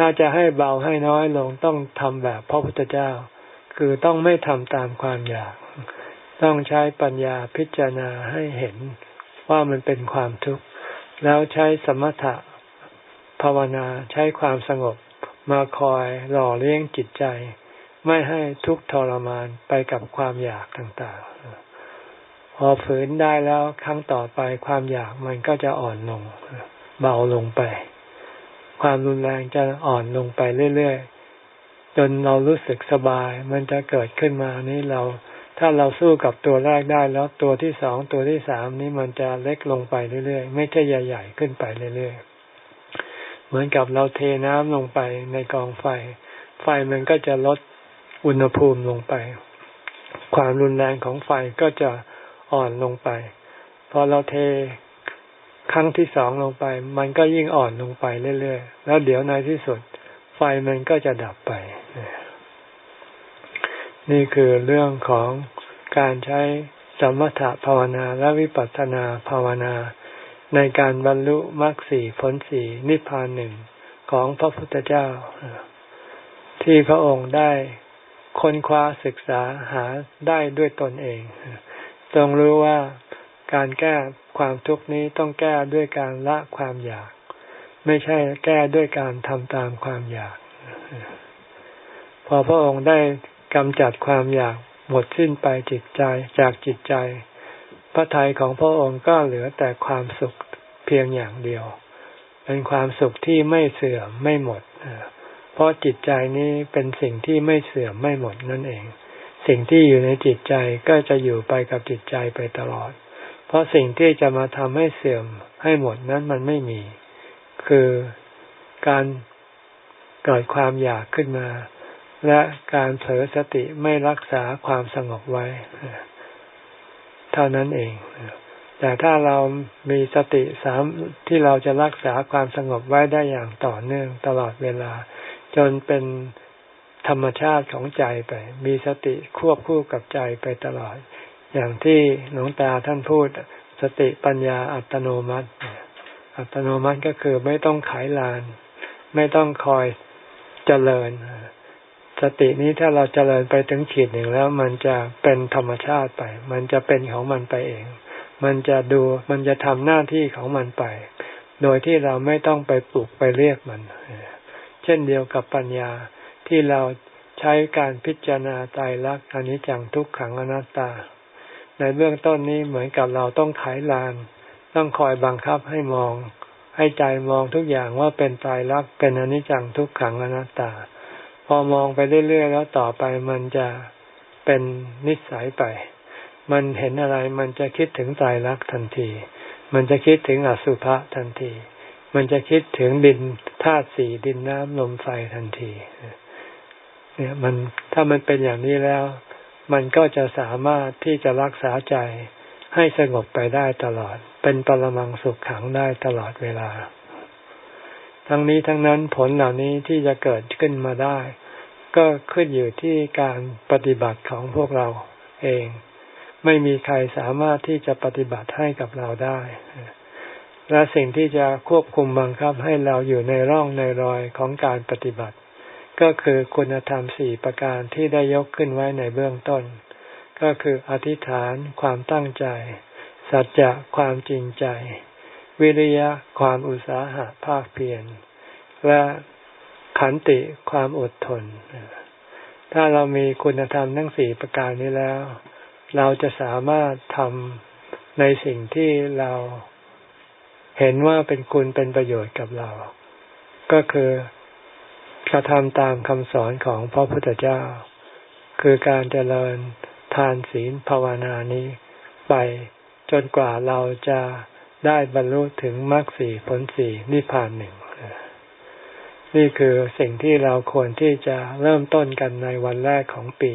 ถ้าจะให้เบาให้น้อยลงต้องทำแบบพระพุทธเจ้า คือต้องไม่ทำตามความอยาก ต้องใช้ปัญญาพิจารณาให้เห็นว่ามันเป็นความทุกข์ แล้วใช้สมถะภาวนาใช้ความสงบมาคอยหล่อเลี้ยงจิตใจ ไม่ให้ทุกข์ทรมานไปกับความอยากต่างๆ พอฝืนได้แล้วครั้งต่อไปความอยากมันก็จะอ่อนลง เบาลงไป ความรุนแรงจะอ่อนลงไปเรื่อยๆ จนเรารู้สึกสบาย มันจะเกิดขึ้นมานี้เรา ถ้าเราสู้กับตัวแรกได้แล้วตัวที่สองตัวที่สามนี้มันจะเล็กลงไปเรื่อยๆ ไม่ใช่ใหญ่ๆขึ้นไปเรื่อยๆ เหมือนกับเราเทน้ำลงไปในกองไฟ ไฟมันก็จะลดอุณหภูมิลงไป ความรุนแรงของไฟก็จะอ่อนลงไป พอเราเท ครั้งที่สองลงไป มันก็ยิ่งอ่อนลงไปเรื่อยๆ แล้วเดี๋ยวในที่สุด ไฟมันก็จะดับไป นี่คือเรื่องของการใช้สมถะภาวนาและวิปัสสนาภาวนา ในการบรรลุมรรคสี่ผลสี่นิพพานหนึ่งของพระพุทธเจ้า ที่พระองค์ได้ค้นคว้าศึกษาหาได้ด้วยตนเองทรงรู้ว่าการแก้ ความทุกข์นี้ต้องแก้ด้วยการละความอยาก ไม่ใช่แก้ด้วยการทำตามความอยาก พอพระองค์ได้กำจัดความอยากหมดสิ้นไปจิตใจจากจิตใจ พระทัยของพระองค์ก็เหลือแต่ความสุขเพียงอย่างเดียว เป็นความสุขที่ไม่เสื่อมไม่หมดเพราะจิตใจนี้เป็นสิ่งที่ไม่เสื่อมไม่หมดนั่นเอง สิ่งที่อยู่ในจิตใจก็จะอยู่ไปกับจิตใจไปตลอด เพราะสิ่งที่จะมาทำให้เสื่อมให้หมดนั้นมันไม่มี คือการเกิดความอยากขึ้นมา และการเผลอสติไม่รักษาความสงบไว้ เท่านั้นเอง แต่ถ้าเรามีสติสามที่เราจะรักษาความสงบไว้ได้อย่างต่อเนื่องตลอดเวลา จนเป็นธรรมชาติของใจไป มีสติควบคู่กับใจไปตลอด อย่างที่หลวงตาท่านพูดสติปัญญาอัตโนมัติ อัตโนมัติก็คือไม่ต้องขายลาน ไม่ต้องคอยเจริญ สตินี้ถ้าเราเจริญไปถึงขีดหนึ่งแล้ว มันจะเป็นธรรมชาติไป มันจะเป็นของมันไปเอง มันจะดูมันจะทำหน้าที่ของมันไป โดยที่เราไม่ต้องไปปลุกไปเรียกมัน เช่นเดียวกับปัญญาที่เราใช้การพิจารณาตายรักอนิจจังทุกขังอนัตตา ในเบื้องต้นนี้เหมือนกับเราต้องไขลาน ต้องคอยบังคับให้มอง ให้ใจมองทุกอย่างว่าเป็นตายรักเป็นอนิจจังทุกขังอนัตตา พอมองไปเรื่อยๆแล้วต่อไปมันจะเป็นนิสัยไป มันเห็นอะไรมันจะคิดถึงตายรักทันที มันจะคิดถึงอสุภะทันที มันจะคิดถึงดินธาตุสี่ดินน้ำลมไฟทันที เนี่ยมันถ้ามันเป็นอย่างนี้แล้ว มันก็จะสามารถที่จะรักษาใจให้สงบไปได้ตลอด เป็นปรมังสุขขังได้ตลอดเวลา ทั้งนี้ทั้งนั้นผลเหล่านี้ที่จะเกิดขึ้นมาได้ ก็ขึ้นอยู่ที่การปฏิบัติของพวกเราเอง ไม่มีใครสามารถที่จะปฏิบัติให้กับเราได้ และสิ่งที่จะควบคุมบังคับให้เราอยู่ในร่องในรอยของการปฏิบัติ ก็คือคุณธรรมสี่ประการที่ได้ยกขึ้นไว้ในเบื้องต้น ก็คืออธิษฐานความตั้งใจ สัจจะความจริงใจ วิริยะความอุตสาหะภาคเพียรและขันติความอดทน ถ้าเรามีคุณธรรมทั้งสี่ประการนี้แล้ว เราจะสามารถทำในสิ่งที่เราเห็นว่าเป็นคุณเป็นประโยชน์กับเรา ก็คือ กระทำตามคำสอนของพระพุทธเจ้า คือการเจริญทานศีลภาวนานี้ไปจนกว่าเราจะได้บรรลุถึงมรรคสี่ผลสี่นิพพานหนึ่ง นี่คือสิ่งที่เราควรที่จะเริ่มต้นกันในวันแรกของปี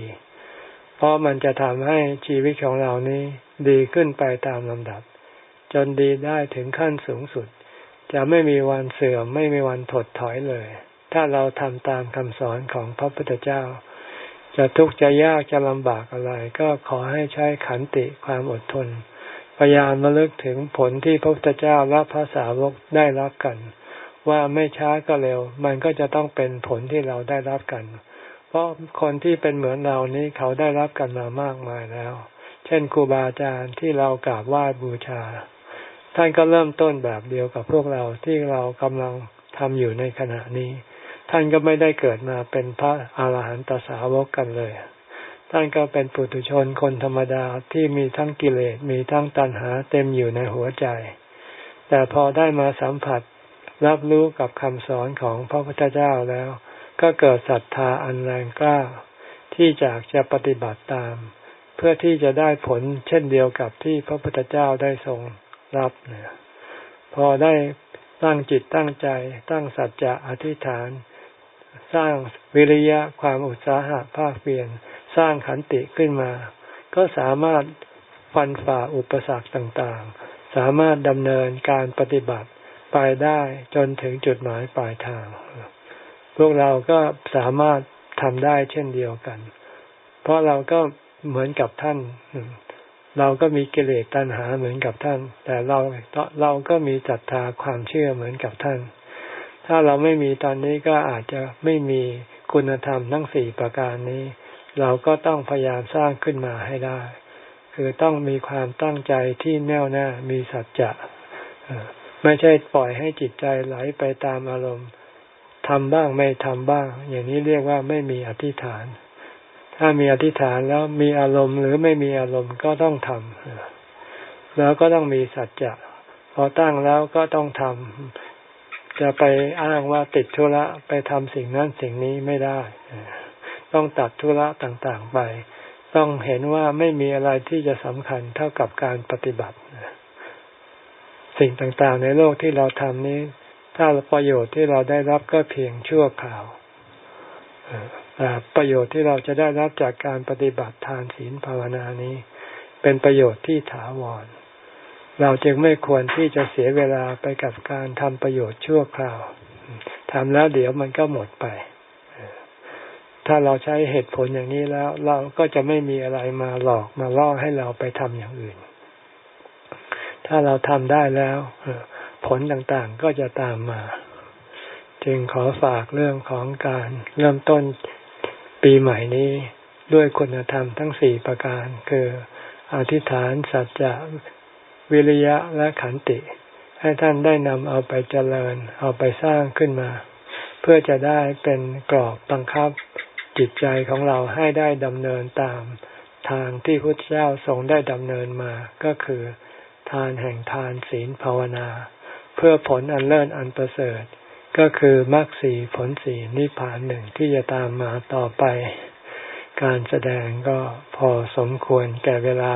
เพราะมันจะทำให้ชีวิตของเรานี้ดีขึ้นไปตามลำดับ จนดีได้ถึงขั้นสูงสุด จะไม่มีวันเสื่อมไม่มีวันถดถอยเลย ถ้าเราทำตามคำสอนของพระพุทธเจ้า จะทุกข์จะยากจะลำบากอะไร ก็ขอให้ใช้ขันติความอดทน พยายามมาลึกถึงผลที่พระพุทธเจ้าและพระสาวกได้รับกัน ว่าไม่ช้าก็เร็ว มันก็จะต้องเป็นผลที่เราได้รับกัน เพราะคนที่เป็นเหมือนเรานี้เขาได้รับกันมามากมายแล้ว เช่นครูบาอาจารย์ที่เรากราบไหว้บูชา ท่านก็เริ่มต้นแบบเดียวกับพวกเราที่เรากำลังทำอยู่ในขณะนี้านก็ไม่ได้เกิดมาเป็นพระอาหารหันตสาวกกันเลย ท่านก็เป็นปุถุชนคนธรรมดาที่มีทั้งกิเลสมีทั้งตัณหาเต็มอยู่ในหัวใจ แต่พอได้มาสัมผัสรับรู้กับคำสอนของพระพุทธเจ้าแล้ว ก็เกิดศรัทธาอันแรงกล้า ที่จะจะปฏิบัติตาม เพื่อที่จะได้ผลเช่นเดียวกับที่พระพุทธเจ้าได้ทรงรับเนี่ยพอได้ตั้งจิตตั้งใจตั้งสัจจะอธิษฐาน สร้างวิริยะความอุตสาหะภาคเปลี่ยนสร้างขันติขึ้นมา ก็สามารถฟันฝ่าอุปสรรคต่างๆ สามารถดำเนินการปฏิบัติไปได้จนถึงจุดหมายปลายทาง พวกเราก็สามารถทำได้เช่นเดียวกัน เพราะเราก็เหมือนกับท่าน เราก็มีกิเลสตัณหาเหมือนกับท่าน แต่เราเราก็มีศรัทธาความเชื่อเหมือนกับท่าน ถ้าเราไม่มีตอนนี้ก็อาจจะไม่มีคุณธรรมทั้งสี่ประการนี้ เราก็ต้องพยายามสร้างขึ้นมาให้ได้ คือต้องมีความตั้งใจที่แน่วแน่มีสัจจะไม่ใช่ปล่อยให้จิตใจไหลไปตามอารมณ์ทำบ้างไม่ทำบ้าง อย่างนี้เรียกว่าไม่มีอธิษฐาน ถ้ามีอธิษฐานแล้วมีอารมณ์หรือไม่มีอารมณ์ก็ต้องทำแล้วก็ต้องมีสัจจะพอตั้งแล้วก็ต้องทำ จะไปอ้างว่าติดธุระไปทำสิ่งนั้นสิ่งนี้ไม่ได้ ต้องตัดธุระต่างๆไป ต้องเห็นว่าไม่มีอะไรที่จะสำคัญเท่ากับการปฏิบัติ สิ่งต่างๆ ในโลกที่เราทำนี้ ถ้าประโยชน์ที่เราได้รับก็เพียงชั่วคราวประโยชน์ที่เราจะได้รับจากการปฏิบัติทานศีลภาวนานี้ เป็นประโยชน์ที่ถาวร เราจึงไม่ควรที่จะเสียเวลาไปกับการทำประโยชน์ชั่วคราวทำแล้วเดี๋ยวมันก็หมดไป ถ้าเราใช้เหตุผลอย่างนี้แล้ว เราก็จะไม่มีอะไรมาหลอกมาล่อให้เราไปทำอย่างอื่น ถ้าเราทำได้แล้วผลต่างๆก็จะตามมา จึงขอฝากเรื่องของการเริ่มต้นปีใหม่นี้ด้วยคุณธรรมทั้งสี่ประการ คืออธิษฐานสัจจะ วิริยะและขันติ ให้ท่านได้นำเอาไปเจริญ เอาไปสร้างขึ้นมา เพื่อจะได้เป็นกรอบบังคับจิตใจของเราให้ได้ดำเนินตามทางที่พุทธเจ้าทรงได้ดำเนินมาก็คือ ทานแห่งทานศีลภาวนา เพื่อผลอันเลิศอันประเสริฐ ก็คือมรรคสีผลสีนิพพานหนึ่งที่จะตามมาต่อไป การแสดงก็พอสมควรแก่เวลา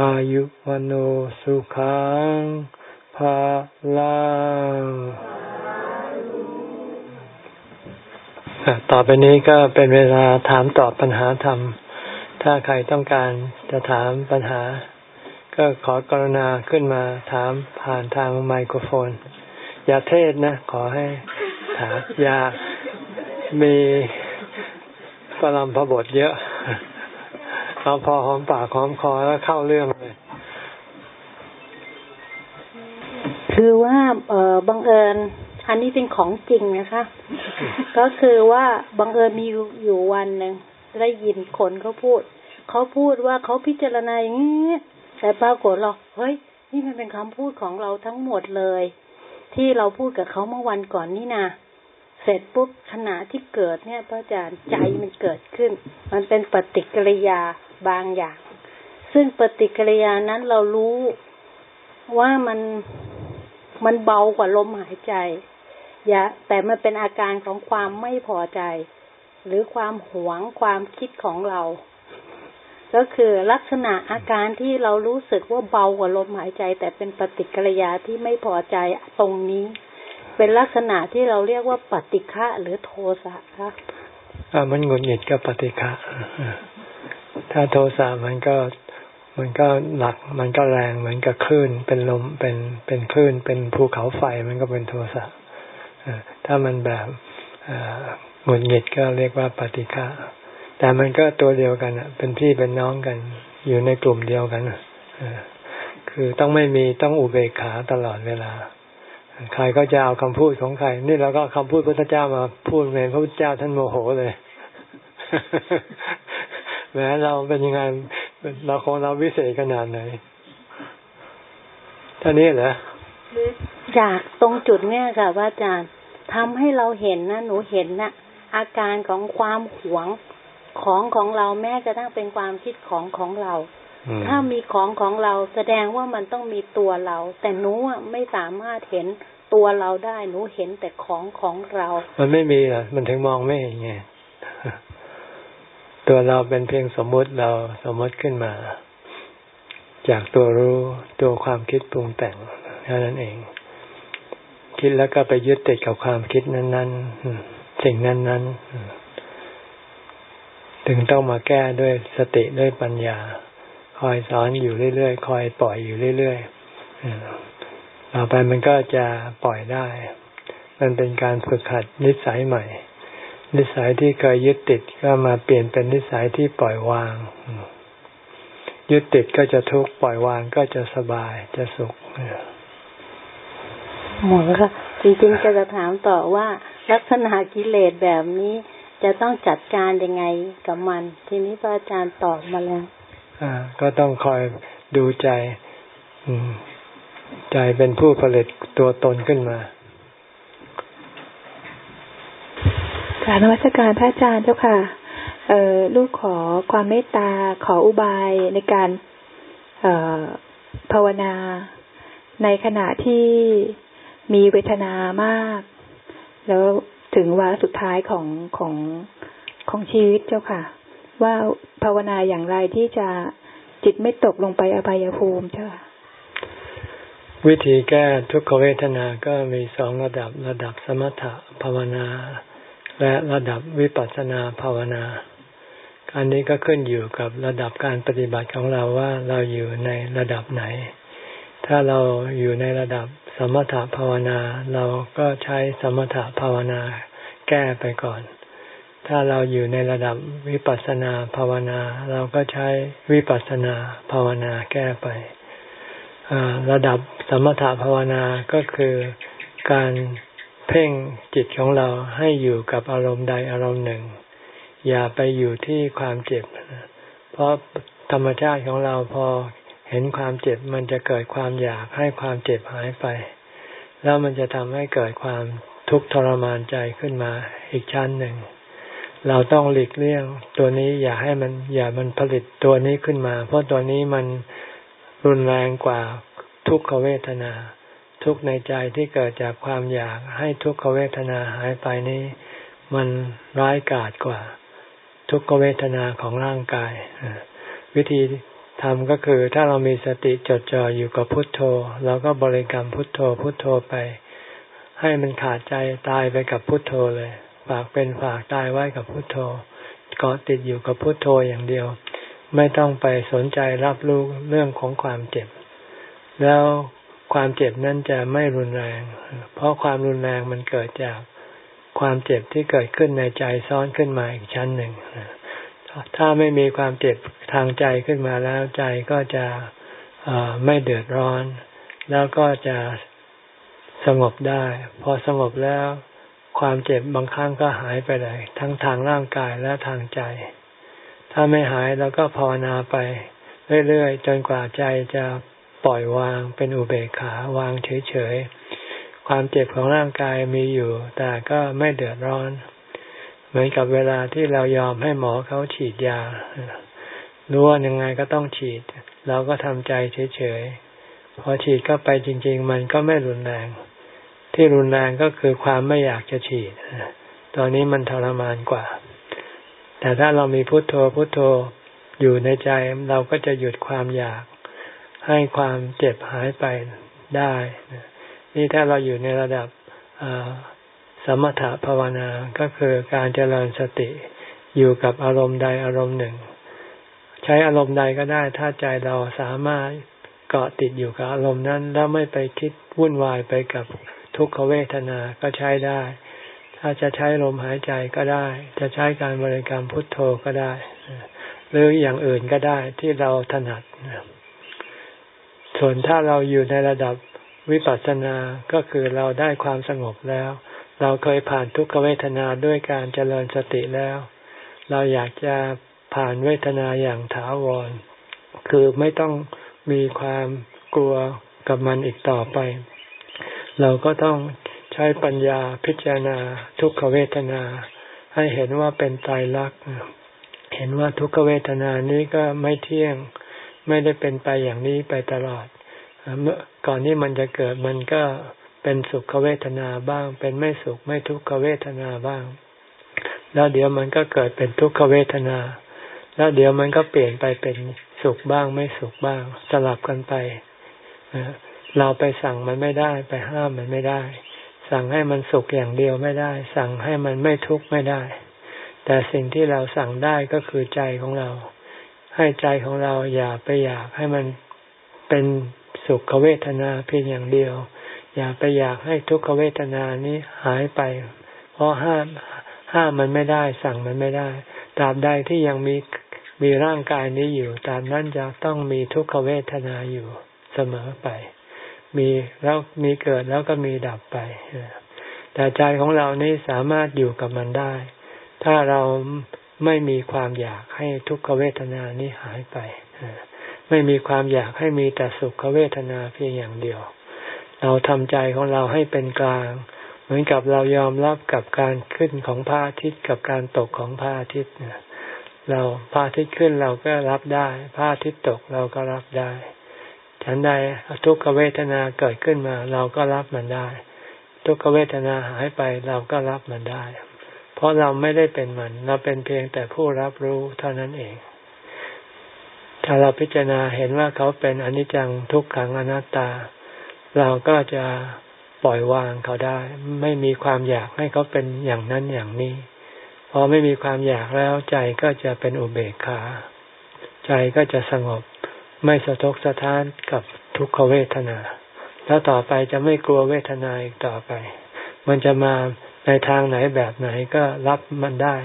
อายุวโนสุขังภาลังต่อไปนี้ก็เป็นเวลาถามตอบปัญหาธรรม ถ้าใครต้องการจะถามปัญหา ก็ขอกรุณาขึ้นมาถามผ่านทางไมโครโฟน อย่าเทศนะ ขอให้ถามอย่ามีปรำพบทเยอะ เอาพอหอมปากหอมคอแล้วเข้าเรื่องเลย คือว่าเออบังเอิญอันนี้เป็นของจริงนะคะ ก็คือว่าบังเอิญมีอยู่วันหนึ่งได้ยินคนเขาพูด เขาพูดว่าเขาพิจารณาอย่างนี้แต่ปรากฏเราเฮ้ย นี่มันเป็นคำพูดของเราทั้งหมดเลย ที่เราพูดกับเขาเมื่อวันก่อนนี่นะเสร็จปุ๊บขณะที่เกิดเนี่ยพระอาจารย์ใจมันเกิดขึ้น มันเป็นปฏิกิริยา บางอย่าง ซึ่งปฏิกิริยานั้นเรารู้ว่ามันมันเบากว่าลมหายใจ อย่า แต่มันเป็นอาการของความไม่พอใจ หรือความหวงความคิดของเรา ก็คือลักษณะอาการที่เรารู้สึกว่าเบากว่าลมหายใจ แต่เป็นปฏิกิริยาที่ไม่พอใจตรงนี้ เป็นลักษณะที่เราเรียกว่าปฏิฆะหรือโทสะครับอ่ามันหงุดหงิดก็ปฏิฆะ ถ้าโทสะมันก็มันก็หนักมันก็แรงเหมือนกับคลื่นเป็นลมเป็นเป็นคลื่นเป็นภูเขาไฟมันก็เป็นโทสะถ้ามันแบบหงุดหงิดก็เรียกว่าปฏิฆะแต่มันก็ตัวเดียวกันเป็นพี่เป็นน้องกัน อยู่ในกลุ่มเดียวกันคือต้องไม่มีต้องอุเบกขาตลอดเวลา ใครก็จะเอาคำพูดของใคร นี่เราก็คำพูดพระเจ้ามาพูดเองพระพุทธเจ้าท่านโมโหเลย แม้เราเป็นยังไงเราของเราวิเศษขนาดไหนท่านี้เหรอจากตรงจุดเนี้ยค่ะว่าอาจารย์ทำให้เราเห็นนะหนูเห็นนะอาการของความหวงของของเราแม้กระทั่งเป็นความคิดของของเรา ถ้ามีของของเราแสดงว่ามันต้องมีตัวเรา แต่หนูไม่สามารถเห็นตัวเราได้หนูเห็นแต่ของของเรา มันไม่มีอะมันถึงมองไม่เห็นไง ตัวเราเป็นเพียงสมมุติเราสมมติขึ้นมา จากตัวรู้ตัวความคิดปรุงแต่งเท่านั้นเอง คิดแล้วก็ไปยึดติดกับความคิดนั้น ๆ สิ่งนั้น ๆ ถึงต้องมาแก้ด้วยสติด้วยปัญญา คอยสอนอยู่เรื่อยๆ คอยปล่อยอยู่เรื่อยๆต่อไปมันก็จะปล่อยได้ มันเป็นการฝึกหัดนิสัยใหม่ นิสัยที่เคยยึดติดก็มาเปลี่ยนเป็นนิสัยที่ปล่อยวาง ยึดติดก็จะทุกข์ปล่อยวางก็จะสบายจะสุขหมดแล้วค่ะจริงๆจะจะถามต่อว่าลักษณะกิเลสแบบนี้จะต้องจัดการยังไงกับมัน ทีนี้พระอาจารย์ตอบมาแล้วอ่า ก็ต้องคอยดูใจ อืม ใจเป็นผู้ผลิตตัวตนขึ้นมา การนวัตการพระอาจารย์เจ้าค่ะ เออลูกขอความเมตตาขออุบายในการเออภาวนา ในขณะที่มีเวทนามาก แล้วถึงวาระสุดท้ายของของของชีวิตเจ้าค่ะ ว่าภาวนาอย่างไรที่จะจิตไม่ตกลงไปอบายภูมิเจ้าค่ะวิธีแก้ทุกขเวทนาก็มีสองระดับระดับสมถะภาวนา และระดับวิปัสสนาภาวนา อันนี้ก็ขึ้นอยู่กับระดับการปฏิบัติของเราว่าเราอยู่ในระดับไหน ถ้าเราอยู่ในระดับสมถภาวนา เราก็ใช้สมถภาวนาแก้ไปก่อน ถ้าเราอยู่ในระดับวิปัสสนาภาวนา เราก็ใช้วิปัสสนาภาวนาแก้ไประดับสมถภาวนาก็คือการ เพ่งจิตของเราให้อยู่กับอารมณ์ใดอารมณ์หนึ่ง อย่าไปอยู่ที่ความเจ็บ เพราะธรรมชาติของเราพอเห็นความเจ็บมันจะเกิดความอยากให้ความเจ็บหายไป แล้วมันจะทำให้เกิดความทุกข์ทรมานใจขึ้นมาอีกชั้นหนึ่ง เราต้องหลีกเลี่ยงตัวนี้อย่าให้มันอย่ามันผลิตตัวนี้ขึ้นมา เพราะตัวนี้มันรุนแรงกว่าทุกขเวทนา ทุกในใจที่เกิดจากความอยากให้ทุกขเวทนาหายไปนี้ มันร้ายกาจกว่า ทุกขเวทนาของร่างกาย วิธีทำก็คือถ้าเรามีสติจดจ่ออยู่กับพุทโธเราก็บริกรรมพุทโธพุทโธไป ให้มันขาดใจตายไปกับพุทโธเลยฝากเป็นฝากตายไว้กับพุทโธเกาะติดอยู่กับพุทโธอย่างเดียว ไม่ต้องไปสนใจรับรู้เรื่องของความเจ็บ แล้ว ความเจ็บนั้นจะไม่รุนแรง เพราะความรุนแรงมันเกิดจากความเจ็บที่เกิดขึ้นในใจซ้อนขึ้นมาอีกชั้นหนึ่ง ถ้าไม่มีความเจ็บทางใจขึ้นมาแล้วใจก็จะไม่เดือดร้อน แล้วก็จะสงบได้ พอสงบแล้วความเจ็บบางครั้งก็หายไปเลย ทั้งทางร่างกายและทางใจ ถ้าไม่หายเราก็ภาวนาไปเรื่อยๆ จนกว่าใจจะ ปล่อยวางเป็นอุเบกขาวางเฉยๆ ความเจ็บของร่างกายมีอยู่ แต่ก็ไม่เดือดร้อน เหมือนกับเวลาที่เรายอมให้หมอเขาฉีดยารู้ว่ายังไงก็ต้องฉีด เราก็ทำใจเฉยๆ พอฉีดเข้าไปจริง ๆ มันก็ไม่รุนแรง ที่รุนแรงก็คือความไม่อยากจะฉีดตอนนี้มันทรมานกว่า แต่ถ้าเรามีพุโทโธพุโทโธอยู่ในใจเราก็จะหยุดความอยาก ให้ความเจ็บหายไปได้ นี่ถ้าเราอยู่ในระดับสมถะภาวนา ก็คือการเจริญสติอยู่กับอารมณ์ใดอารมณ์หนึ่ง ใช้อารมณ์ใดก็ได้ ถ้าใจเราสามารถเกาะติดอยู่กับอารมณ์นั้น แล้วไม่ไปคิดวุ่นวายไปกับทุกขเวทนาก็ใช้ได้ ถ้าจะใช้ลมหายใจก็ได้ จะใช้การบริกรรมพุทโธก็ได้ หรืออย่างอื่นก็ได้ที่เราถนัด ส่วนถ้าเราอยู่ในระดับวิปัสสนา ก็คือเราได้ความสงบแล้ว เราเคยผ่านทุกขเวทนาด้วยการเจริญสติแล้ว เราอยากจะผ่านเวทนาอย่างถาวร คือไม่ต้องมีความกลัวกับมันอีกต่อไป เราก็ต้องใช้ปัญญาพิจารณาทุกขเวทนา ให้เห็นว่าเป็นตายรักเห็นว่าทุกขเวทนานี้ก็ไม่เที่ยง ไม่ได้เป็นไปอย่างนี้ไปตลอดเมื่อก่อนที่มันจะเกิดมันก็เป็นสุขเวทนาบ้าง เป็นไม่สุขไม่ทุกขเวทนาบ้าง แล้วเดี๋ยวมันก็เกิดเป็นทุกขเวทนา แล้วเดี๋ยวมันก็เปลี่ยนไปเป็นสุขบ้างไม่สุขบ้าง สลับกันไปเราไปสั่งมันไม่ได้ ไปห้ามมันไม่ได้ สั่งให้มันสุขอย่างเดียวไม่ได้ สั่งให้มันไม่ทุกข์ไม่ได้ แต่สิ่งที่เราสั่งได้ก็คือใจของเรา ให้ใจของเราอย่าไปอยากให้มันเป็นสุขเวทนาเพียงอย่างเดียว อย่าไปอยากให้ทุกขเวทนานี้หายไป เพราะห้ามห้ามมันไม่ได้สั่งมันไม่ได้ตราบใดที่ยังมีมีร่างกายนี้อยู่ตามนั้นจะต้องมีทุกขเวทนาอยู่เสมอไป มีแล้วมีเกิดแล้วก็มีดับไป แต่ใจของเรานี้สามารถอยู่กับมันได้ ถ้าเรา ไม่มีความอยากให้ทุกขเวทนานี้หายไป ไม่มีความอยากให้มีแต่สุขเวทนาเพียงอย่างเดียว เราทำใจของเราให้เป็นกลาง เหมือนกับเรายอมรับกับการขึ้นของพระอาทิตย์กับการตกของพระอาทิตย์เราพระอาทิตย์ขึ้นเราก็รับได้พระอาทิตย์ตกเราก็รับได้ฉันใดทุกขเวทนาเกิดขึ้นมา เราก็รับมันได้ ทุกขเวทนาหายไปเราก็รับมันได้ ราะเราไม่ได้เป็นมัน เราเป็นเพียงแต่ผู้รับรู้เท่านั้นเอง ถ้าเราพิจารณาเห็นว่าเขาเป็นอนิจจังทุกขังอนัตตา เราก็จะปล่อยวางเขาได้ ไม่มีความอยากให้เขาเป็นอย่างนั้นอย่างนี้พอไม่มีความอยากแล้วใจก็จะเป็นอุเบกขา ใจก็จะสงบไม่สะทกสะท้านกับทุกขเวทนา แล้วต่อไปจะไม่กลัวเวทนาอีกต่อไป มันจะมา ในทางไหนแบบไหนก็รับมันได้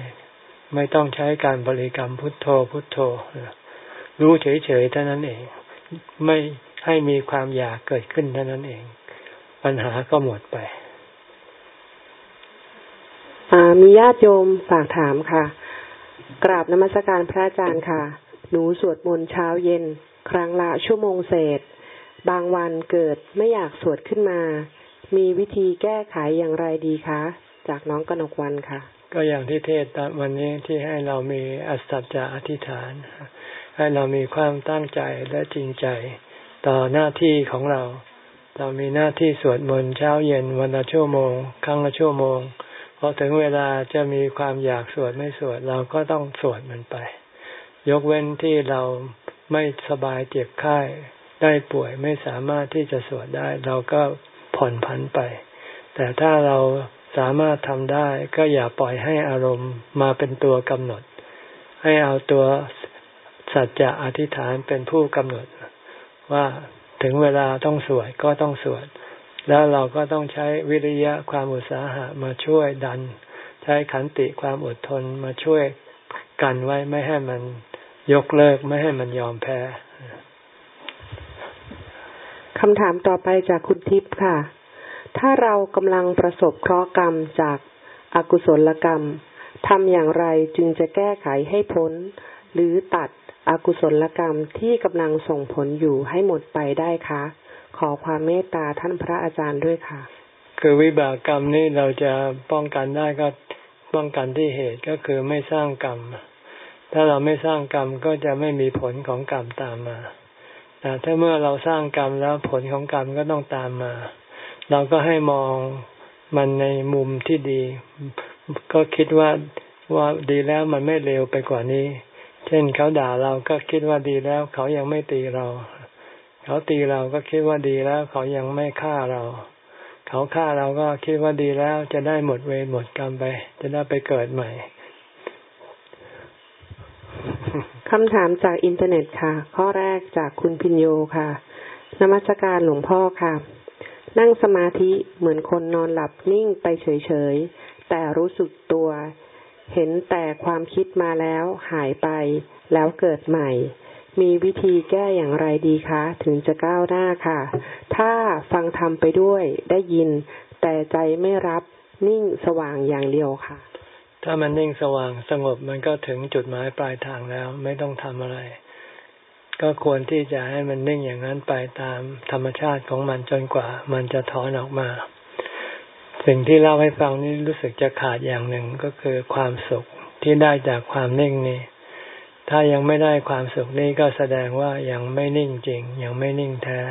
ไม่ต้องใช้การบริกรรมพุทโธพุทโธ รู้เฉยๆเท่านั้นเอง ไม่ให้มีความอยากเกิดขึ้นเท่านั้นเอง ปัญหาก็หมดไปมีญาติโยมฝากถามค่ะ กราบนมัสการพระอาจารย์ค่ะ หนูสวดมนต์เช้าเย็น ครั้งละชั่วโมงเศษ บางวันเกิดไม่อยากสวดขึ้นมา มีวิธีแก้ไขอย่างไรดีคะ จากน้องกนกวันค่ะ ก็อย่างที่เทศวันนี้ที่ให้เรามีอัศจจะอธิษฐาน ให้เรามีความตั้งใจและจริงใจต่อหน้าที่ของเรา เรามีหน้าที่สวดมนต์เช้าเย็นวันละชั่วโมง ครั้งละชั่วโมงพอถึงเวลาจะมีความอยากสวดไม่สวด เราก็ต้องสวดมันไป ยกเว้นที่เราไม่สบายเจ็บไข้ได้ป่วยไม่สามารถที่จะสวดได้ เราก็ผ่อนผันไป แต่ถ้าเรา สามารถทำได้ก็อย่าปล่อยให้อารมณ์มาเป็นตัวกำหนด ให้เอาตัวสัจจะอธิษฐานเป็นผู้กำหนด ว่าถึงเวลาต้องสวดก็ต้องสวด แล้วเราก็ต้องใช้วิริยะความอุตสาหะมาช่วยดัน ใช้ขันติความอดทนมาช่วยกันไว้ไม่ให้มันยกเลิกไม่ให้มันยอมแพ้คำถามต่อไปจากคุณทิพย์ค่ะ ถ้าเรากำลังประสบเคราะห์กรรมจากอากุศลกรรมทำอย่างไรจึงจะแก้ไขให้พ้น หรือตัดอกุศลกรรมที่กำลังส่งผลอยู่ให้หมดไปได้คะ ขอความเมตตาท่านพระอาจารย์ด้วยค่ะ คือวิบากกรรมนี่เราจะป้องกันได้ก็ป้องกันที่เหตุก็คือไม่สร้างกรรม ถ้าเราไม่สร้างกรรมก็จะไม่มีผลของกรรมตามมาแต่ถ้าเมื่อเราสร้างกรรมแล้วผลของกรรมก็ต้องตามมา เราก็ให้มองมันในมุมที่ดี ก็คิดว่าว่าดีแล้วมันไม่เร็วไปกว่านี้ เช่นเขาด่าเราก็คิดว่าดีแล้วเขายังไม่ตีเรา เขาตีเราก็คิดว่าดีแล้ว เขายังไม่ฆ่าเรา เขาฆ่าเราก็คิดว่าดีแล้วจะได้หมดเวรหมดกรรมไป จะได้ไปเกิดใหม่คำถามจากอินเทอร์เน็ตค่ะ ข้อแรกจากคุณพิญโยค่ะนมัสการหลวงพ่อค่ะ นั่งสมาธิเหมือนคนนอนหลับนิ่งไปเฉยๆ แต่รู้สึกตัว เห็นแต่ความคิดมาแล้วหายไป แล้วเกิดใหม่ มีวิธีแก้อย่างไรดีคะ ถึงจะก้าวหน้าค่ะ ถ้าฟังทำไปด้วยได้ยิน แต่ใจไม่รับนิ่งสว่างอย่างเดียวค่ะ ถ้ามันนิ่งสว่างสงบมันก็ถึงจุดหมายปลายทางแล้ว ไม่ต้องทำอะไร ก็ควรที่จะให้มันนิ่งอย่างนั้นไปตามธรรมชาติของมันจนกว่า มันจะถอนออกมา สิ่งที่เล่าให้ฟังนี้รู้สึกจะขาดอย่างหนึ่งก็คือความสุขที่ได้จากความนิ่งนี้ถ้ายังไม่ได้ความสุขนี้ก็แสดงว่ายังไม่นิ่งจริง ยังไม่นิ่งแท้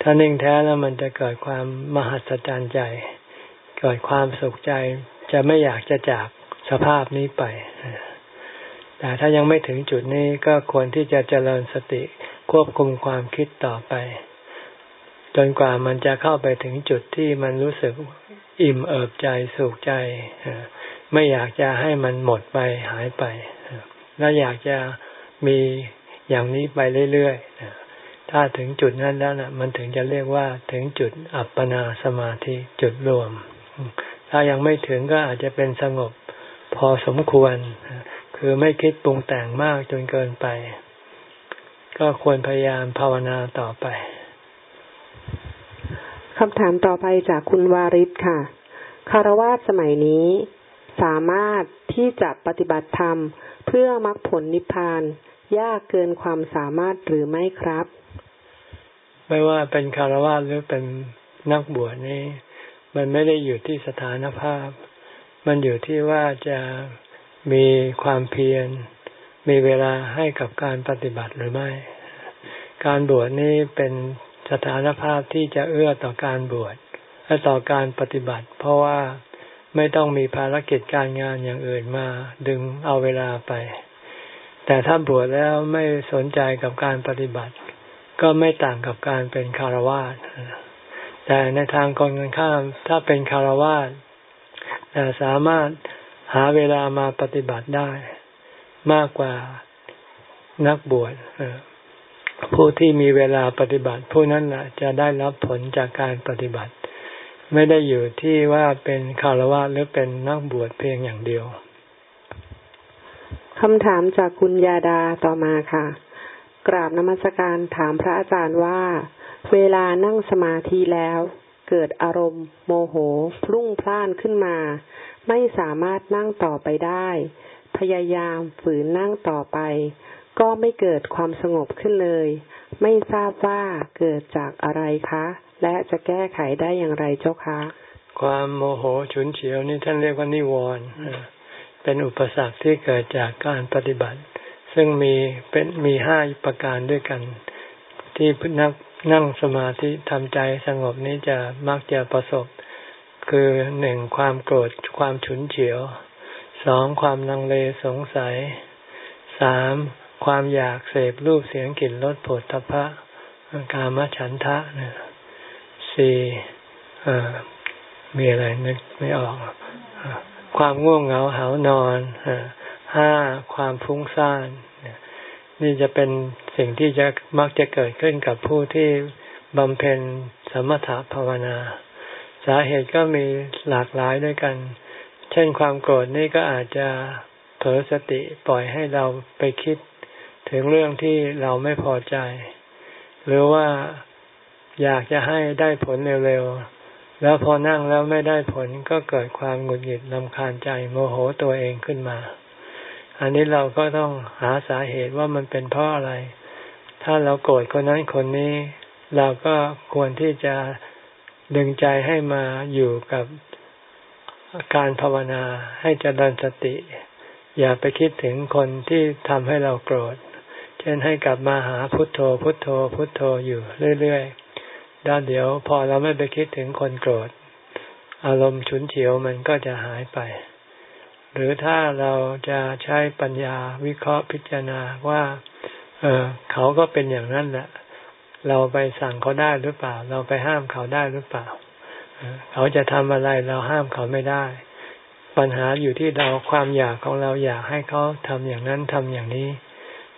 ถ้านิ่งแท้แล้วมันจะเกิดความมหัศจรรย์ใจ เกิดความสุขใจจะไม่อยากจะจากสภาพนี้ไป แต่ถ้ายังไม่ถึงจุดนี้ก็ควรที่จะเจริญสติควบคุมความคิดต่อไป จนกว่ามันจะเข้าไปถึงจุดที่มันรู้สึกอิ่มเอิบใจสุขใจ ไม่อยากจะให้มันหมดไปหายไป และอยากจะมีอย่างนี้ไปเรื่อยๆ ถ้าถึงจุดนั้นแล้วนะมันถึงจะเรียกว่าถึงจุดอัปปนาสมาธิจุดรวม ถ้ายังไม่ถึงก็อาจจะเป็นสงบพอสมควร คือไม่คิดปรุงแต่งมากจนเกินไป ก็ควรพยายามภาวนาต่อไปคำถามต่อไปจากคุณวาริศค่ะ คารวาสสมัยนี้ สามารถที่จะปฏิบัติธรรม เพื่อมรรคผลนิพพาน ยากเกินความสามารถหรือไม่ครับ ไม่ว่าเป็นคารวะหรือเป็นนักบวชนี้มันไม่ได้อยู่ที่สถานภาพ มันอยู่ที่ว่าจะ มีความเพียร มีเวลาให้กับการปฏิบัติหรือไม่ การบวชนี้เป็นสถานภาพที่จะเอื้อต่อการบวชและต่อการปฏิบัติ เพราะว่าไม่ต้องมีภารกิจการงานอย่างอื่นมา ดึงเอาเวลาไป แต่ถ้าบวชแล้วไม่สนใจกับการปฏิบัติ ก็ไม่ต่างกับการเป็นคารวาสแต่ในทางกรกันข้ามถ้าเป็นคารวาสแต่สามารถ หาเวลามาปฏิบัติได้ มากกว่านักบวชผู้ที่มีเวลาปฏิบัติ ผู้นั้นแหละจะได้รับผลจากการปฏิบัติ ไม่ได้อยู่ที่ว่าเป็นคารวะหรือเป็นนักบวชเพียงอย่างเดียวคำถามจากคุณยาดาต่อมาค่ะ กราบนมัสการถามพระอาจารย์ว่า เวลานั่งสมาธิแล้ว เกิดอารมณ์ โมโหพลุ่งพล่านขึ้นมา ไม่สามารถนั่งต่อไปได้ พยายามฝืนนั่งต่อไป ก็ไม่เกิดความสงบขึ้นเลย ไม่ทราบว่าเกิดจากอะไรคะ และจะแก้ไขได้อย่างไรเจ้าคะ ความโมโหฉุนเฉียวนี่ท่านเรียกว่านิวรณ์เป็นอุปสรรคที่เกิดจากการปฏิบัติ ซึ่งมีเป็นมีห้าประการด้วยกัน ที่นักนั่งสมาธิทำใจสงบนี้จะมักจะประสบ คือหนึ่งความโกรธความฉุนเฉียวสองความลังเลสงสัยสามความอยากเสพรูปเสียงกลิ่นรสผลทพะกามฉันทะเนี่ยสี่มีอะไรนึกไม่ออก ความง่วงเหงาหานอนห้าความฟุ้งซ่านนี่จะเป็นสิ่งที่จะมักจะเกิดขึ้นกับผู้ที่บำเพ็ญสมถภาวนา สาเหตุก็มีหลากหลายด้วยกัน เช่นความโกรธนี่ก็อาจจะเผลอสติปล่อยให้เราไปคิด ถึงเรื่องที่เราไม่พอใจ หรือว่าอยากจะให้ได้ผลเร็วๆ แล้วพอนั่งแล้วไม่ได้ผลก็เกิดความหงุดหงิดลำคาญใจโมโหตัวเองขึ้นมา อันนี้เราก็ต้องหาสาเหตุว่ามันเป็นเพราะอะไร ถ้าเราโกรธคนนั้นคนนี้ เราก็ควรที่จะ ดึงใจให้มาอยู่กับการภาวนาให้เจริญสติ อย่าไปคิดถึงคนที่ทำให้เราโกรธ เช่นให้กลับมาหาพุทโธ พุทโธ พุทโธอยู่เรื่อยๆด้านเดี๋ยวพอเราไม่ไปคิดถึงคนโกรธ อารมณ์ฉุนเฉียวมันก็จะหายไป หรือถ้าเราจะใช้ปัญญาวิเคราะห์พิจารณาว่า เออเขาก็เป็นอย่างนั้นแหละ เราไปสั่งเขาได้หรือเปล่า เราไปห้ามเขาได้หรือเปล่า เขาจะทำอะไรเราห้ามเขาไม่ได้ ปัญหาอยู่ที่เราความอยากของเราอยากให้เขาทำอย่างนั้นทำอย่างนี้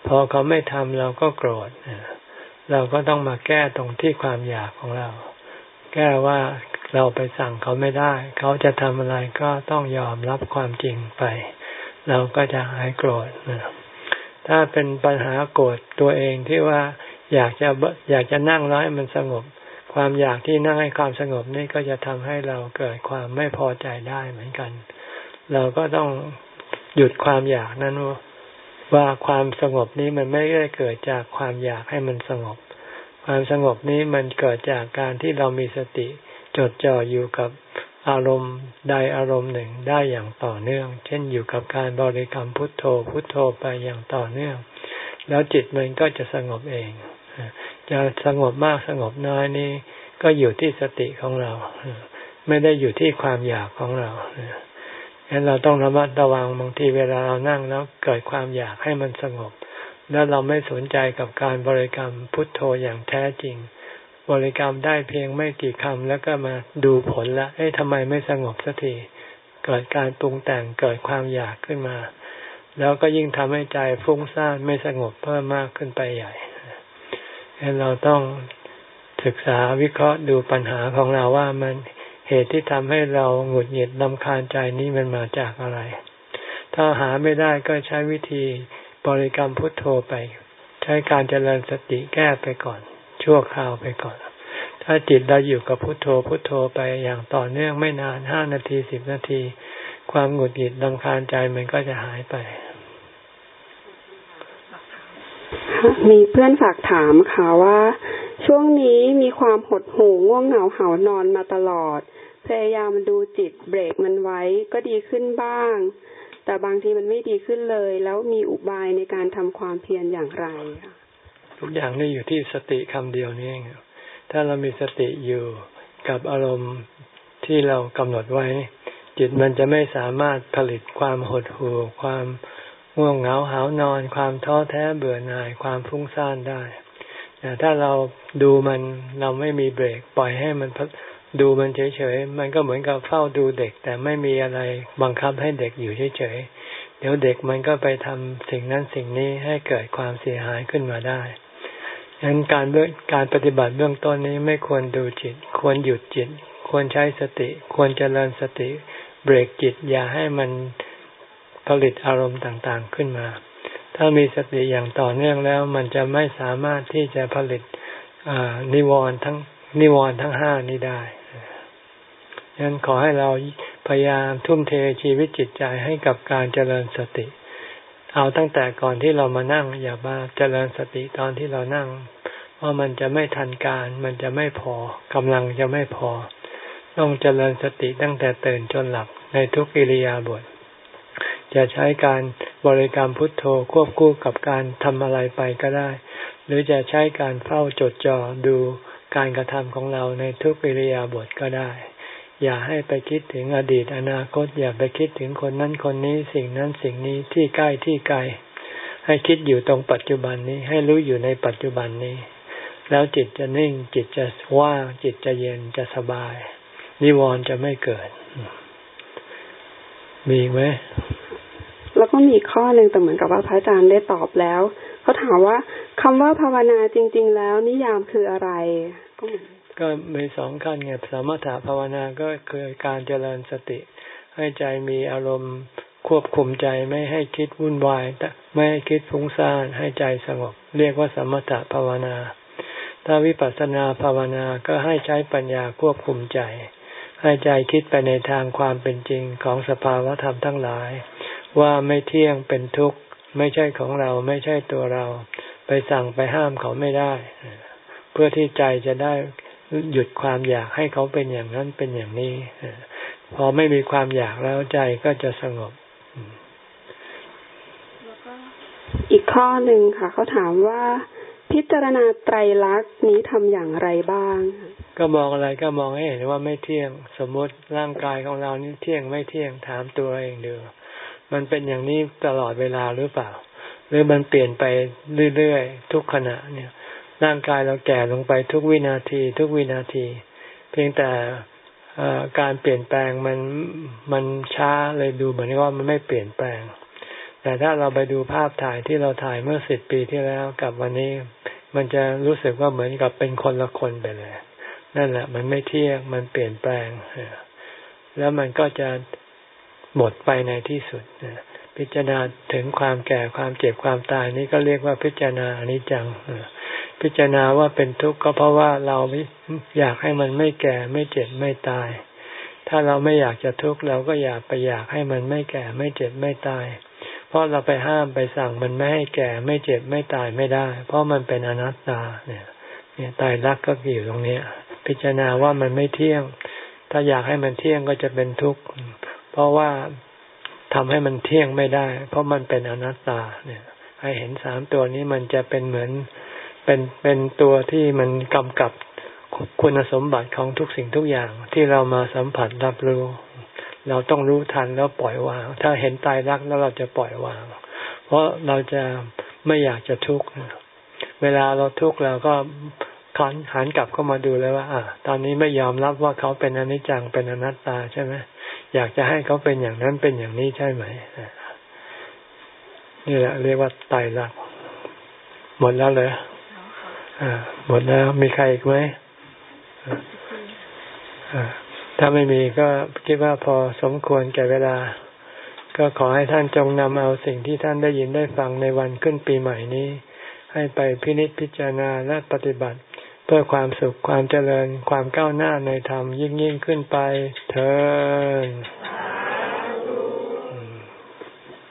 พอเขาไม่ทำเราก็โกรธเราก็ต้องมาแก้ตรงที่ความอยากของเรา แก้ว่าเราไปสั่งเขาไม่ได้ เขาจะทำอะไรก็ต้องยอมรับความจริงไป เราก็จะหายโกรธถ้าเป็นปัญหาโกรธตัวเองที่ว่า อยากจะอยากจะนั่งแล้วให้มันสงบ ความอยากที่นั่งให้ความสงบนี่ก็จะทำให้เราเกิดความไม่พอใจได้เหมือนกัน เราก็ต้องหยุดความอยากนั้นว่าความสงบนี้มันไม่ได้เกิดจากความอยากให้มันสงบ ความสงบนี้มันเกิดจากการที่เรามีสติจดจ่ออยู่กับอารมณ์ใดอารมณ์หนึ่งได้อย่างต่อเนื่อง เช่นอยู่กับการบริกรรมพุทโธพุทโธไปอย่างต่อเนื่อง แล้วจิตมันก็จะสงบเอง จะสงบมากสงบน้อยนี่ก็อยู่ที่สติของเรา ไม่ได้อยู่ที่ความอยากของเรางั้นเราต้องระมัดระวังบางทีเวลาเรานั่งแล้วเกิดความอยากให้มันสงบ แล้วเราไม่สนใจกับการบริกรรมพุทโธอย่างแท้จริง บริกรรมได้เพียงไม่กี่คำแล้วก็มาดูผลละเอ๊ะทำไมไม่สงบสักทีเกิดการปรุงแต่งเกิดความอยากขึ้นมา แล้วก็ยิ่งทำให้ใจฟุ้งซ่านไม่สงบเพิ่มมากขึ้นไปใหญ่ เราต้องศึกษาวิเคราะห์ดูปัญหาของเราว่ามันเหตุที่ทำให้เราหงุดหงิดลำคาญใจนี้มันมาจากอะไร ถ้าหาไม่ได้ก็ใช้วิธีบริกรรมพุทโธไป ใช้การเจริญสติแก้ไปก่อน ชั่วคราวไปก่อน ถ้าจิตเราอยู่กับพุทโธพุทโธไปอย่างต่อเนื่องไม่นานห้านาทีสิบนาที ความหงุดหงิดลำคาญใจมันก็จะหายไป มีเพื่อนฝากถามค่ะว่า ช่วงนี้มีความหดหู่ง่วงเหงาเหานอนมาตลอด พยายามดูจิตเบรกมันไว้ก็ดีขึ้นบ้าง แต่บางทีมันไม่ดีขึ้นเลย แล้วมีอุบายในการทำความเพียรอย่างไรทุกอย่างนี่อยู่ที่สติคำเดียวนี่เองถ้าเรามีสติอยู่กับอารมณ์ที่เรากำหนดไว้ จิตมันจะไม่สามารถผลิตความหดหู่ความ ง่วงเหงาหานอน ความท้อแท้เบื่อหน่ายความฟุ้งซ่านได้แต่ถ้าเราดูมันเราไม่มีเบรก ปล่อยให้มันดูมันเฉยๆ มันก็เหมือนกับเฝ้าดูเด็ก แต่ไม่มีอะไรบังคับให้เด็กอยู่เฉยๆ เดี๋ยวเด็กมันก็ไปทำสิ่งนั้นสิ่งนี้ให้เกิดความเสียหายขึ้นมาได้ฉะนั้นการการปฏิบัติเบื้องต้นนี้ไม่ควรดูจิต ควรหยุดจิต ควรใช้สติ ควรเจริญสติ เบรกจิตอย่าให้มัน ผลิตอารมณ์ต่างๆขึ้นมา ถ้ามีสติอย่างต่อเนื่องแล้ว มันจะไม่สามารถที่จะผลิตนิวรณ์ทั้งนิวรณ์ทั้งห้านี้ได้ฉะนั้นขอให้เราพยายามทุ่มเทชีวิตจิตใจให้กับการเจริญสติ เอาตั้งแต่ก่อนที่เรามานั่ง อย่ามาเจริญสติตอนที่เรานั่ง เพราะมันจะไม่ทันการ มันจะไม่พอกำลังจะไม่พอ ต้องเจริญสติตั้งแต่ตื่นจนหลับในทุกอิริยาบถ จะใช้การบริกรรมพุทโธควบคู่กับการทำอะไรไปก็ได้ หรือจะใช้การเฝ้าจดจ่อดูการกระทำของเราในทุกอิริยาบถก็ได้ อย่าให้ไปคิดถึงอดีตอนาคต อย่าไปคิดถึงคนนั้นคนนี้สิ่งนั้นสิ่งนี้ที่ใกล้ที่ไกลให้คิดอยู่ตรงปัจจุบันนี้ให้รู้อยู่ในปัจจุบันนี้ แล้วจิตจะนิ่งจิตจะว่างจิตจะเย็นจะสบาย นิวรณ์จะไม่เกิด มีไหม แล้วก็มีข้อหนึ่งแต่เหมือนกับว่าพระอาจารย์ได้ตอบแล้วเขาถามว่าคำว่าภาวนาจริง ๆ แล้วนิยามคืออะไรก็เหมือนก็มีสองขั้นไงสมถะภาวนาก็คือการเจริญสติ ให้ใจมีอารมณ์ควบคุมใจไม่ให้คิดวุ่นวายไม่ให้คิดฟุ้งซ่านให้ใจสงบ เรียกว่าสมถะภาวนา ถ้าวิปัสสนาภาวนาก็ให้ใช้ปัญญาควบคุมใจ ให้ใจคิดไปในทางความเป็นจริงของสภาวธรรมทั้งหลาย ว่าไม่เที่ยงเป็นทุกข์ ไม่ใช่ของเราไม่ใช่ตัวเรา ไปสั่งไปห้ามเขาไม่ได้ เพื่อที่ใจจะได้หยุดความอยากให้เขาเป็นอย่างนั้นเป็นอย่างนี้ พอไม่มีความอยากแล้วใจก็จะสงบอีกข้อหนึ่งค่ะ เขาถามว่าพิจารณาไตรลักษณ์นี้ทำอย่างไรบ้าง ก็มองอะไรก็มองให้เห็นว่าไม่เที่ยง สมมติร่างกายของเรานี่เที่ยงไม่เที่ยงถามตัวเองดู มันเป็นอย่างนี้ตลอดเวลาหรือเปล่า หรือมันเปลี่ยนไปเรื่อยๆ ทุกขณะเนี่ย ร่างกายเราแก่ลงไปทุกวินาที ทุกวินาที เพียงแต่การเปลี่ยนแปลงมันมันช้าเลยดูเหมือนว่ามันไม่เปลี่ยนแปลง แต่ถ้าเราไปดูภาพถ่ายที่เราถ่ายเมื่อสิบปีที่แล้วกับวันนี้ มันจะรู้สึกว่าเหมือนกับเป็นคนละคนไปเลย นั่นแหละ มันไม่เที่ยงมันเปลี่ยนแปลงแล้วมันก็จะ หมดไปในที่สุดพิจารณาถึงความแก่ความเจ็บความตายนี้ก็เรียกว่าพิจารณาอนิจจังพิจารณาว่าเป็นทุกข์ก็เพราะว่าเราอยากให้มันไม่แก่ไม่เจ็บไม่ตาย ถ้าเราไม่อยากจะทุกข์เราก็อยากไปอยากให้มันไม่แก่ไม่เจ็บไม่ตาย เพราะเราไปห้ามไปสั่งมันไม่ให้แก่ไม่เจ็บไม่ตายไม่ได้ เพราะมันเป็นอนัตตาเนี่ยเนี่ยตายรักก็อยู่ตรงนี้พิจารณาว่ามันไม่เที่ยง ถ้าอยากให้มันเที่ยงก็จะเป็นทุกข์ เพราะว่าทำให้มันเที่ยงไม่ได้ เพราะมันเป็นอนัตตาเนี่ย ให้เห็นสามตัวนี้มันจะเป็นเหมือนเป็นเป็นตัวที่มันกำกับคุณสมบัติของทุกสิ่งทุกอย่างที่เรามาสัมผัสรับรู้ เราต้องรู้ทันแล้วปล่อยวาง ถ้าเห็นตายรักแล้วเราจะปล่อยวาง เพราะเราจะไม่อยากจะทุกข์เวลาเราทุกข์เราก็ขันหันกลับเข้ามาดูเลยว่า อ่า ตอนนี้ไม่ยอมรับว่าเขาเป็นอนิจจังเป็นอนัตตาใช่ไหม อยากจะให้เขาเป็นอย่างนั้นเป็นอย่างนี้ใช่ไหมนี่แหละ เรียกว่าตายรัก หมดแล้วเลยหมดแล้วมีใครอีกไหมถ้าไม่มีก็คิดว่าพอสมควรแก่เวลา ก็ขอให้ท่านจงนำเอาสิ่งที่ท่านได้ยินได้ฟังในวันขึ้นปีใหม่นี้ ให้ไปพินิจพิจารณาและปฏิบัติ เพื่อความสุขความเจริญความก้าวหน้าในธรรมยิ่งยิ่งขึ้นไปเถิด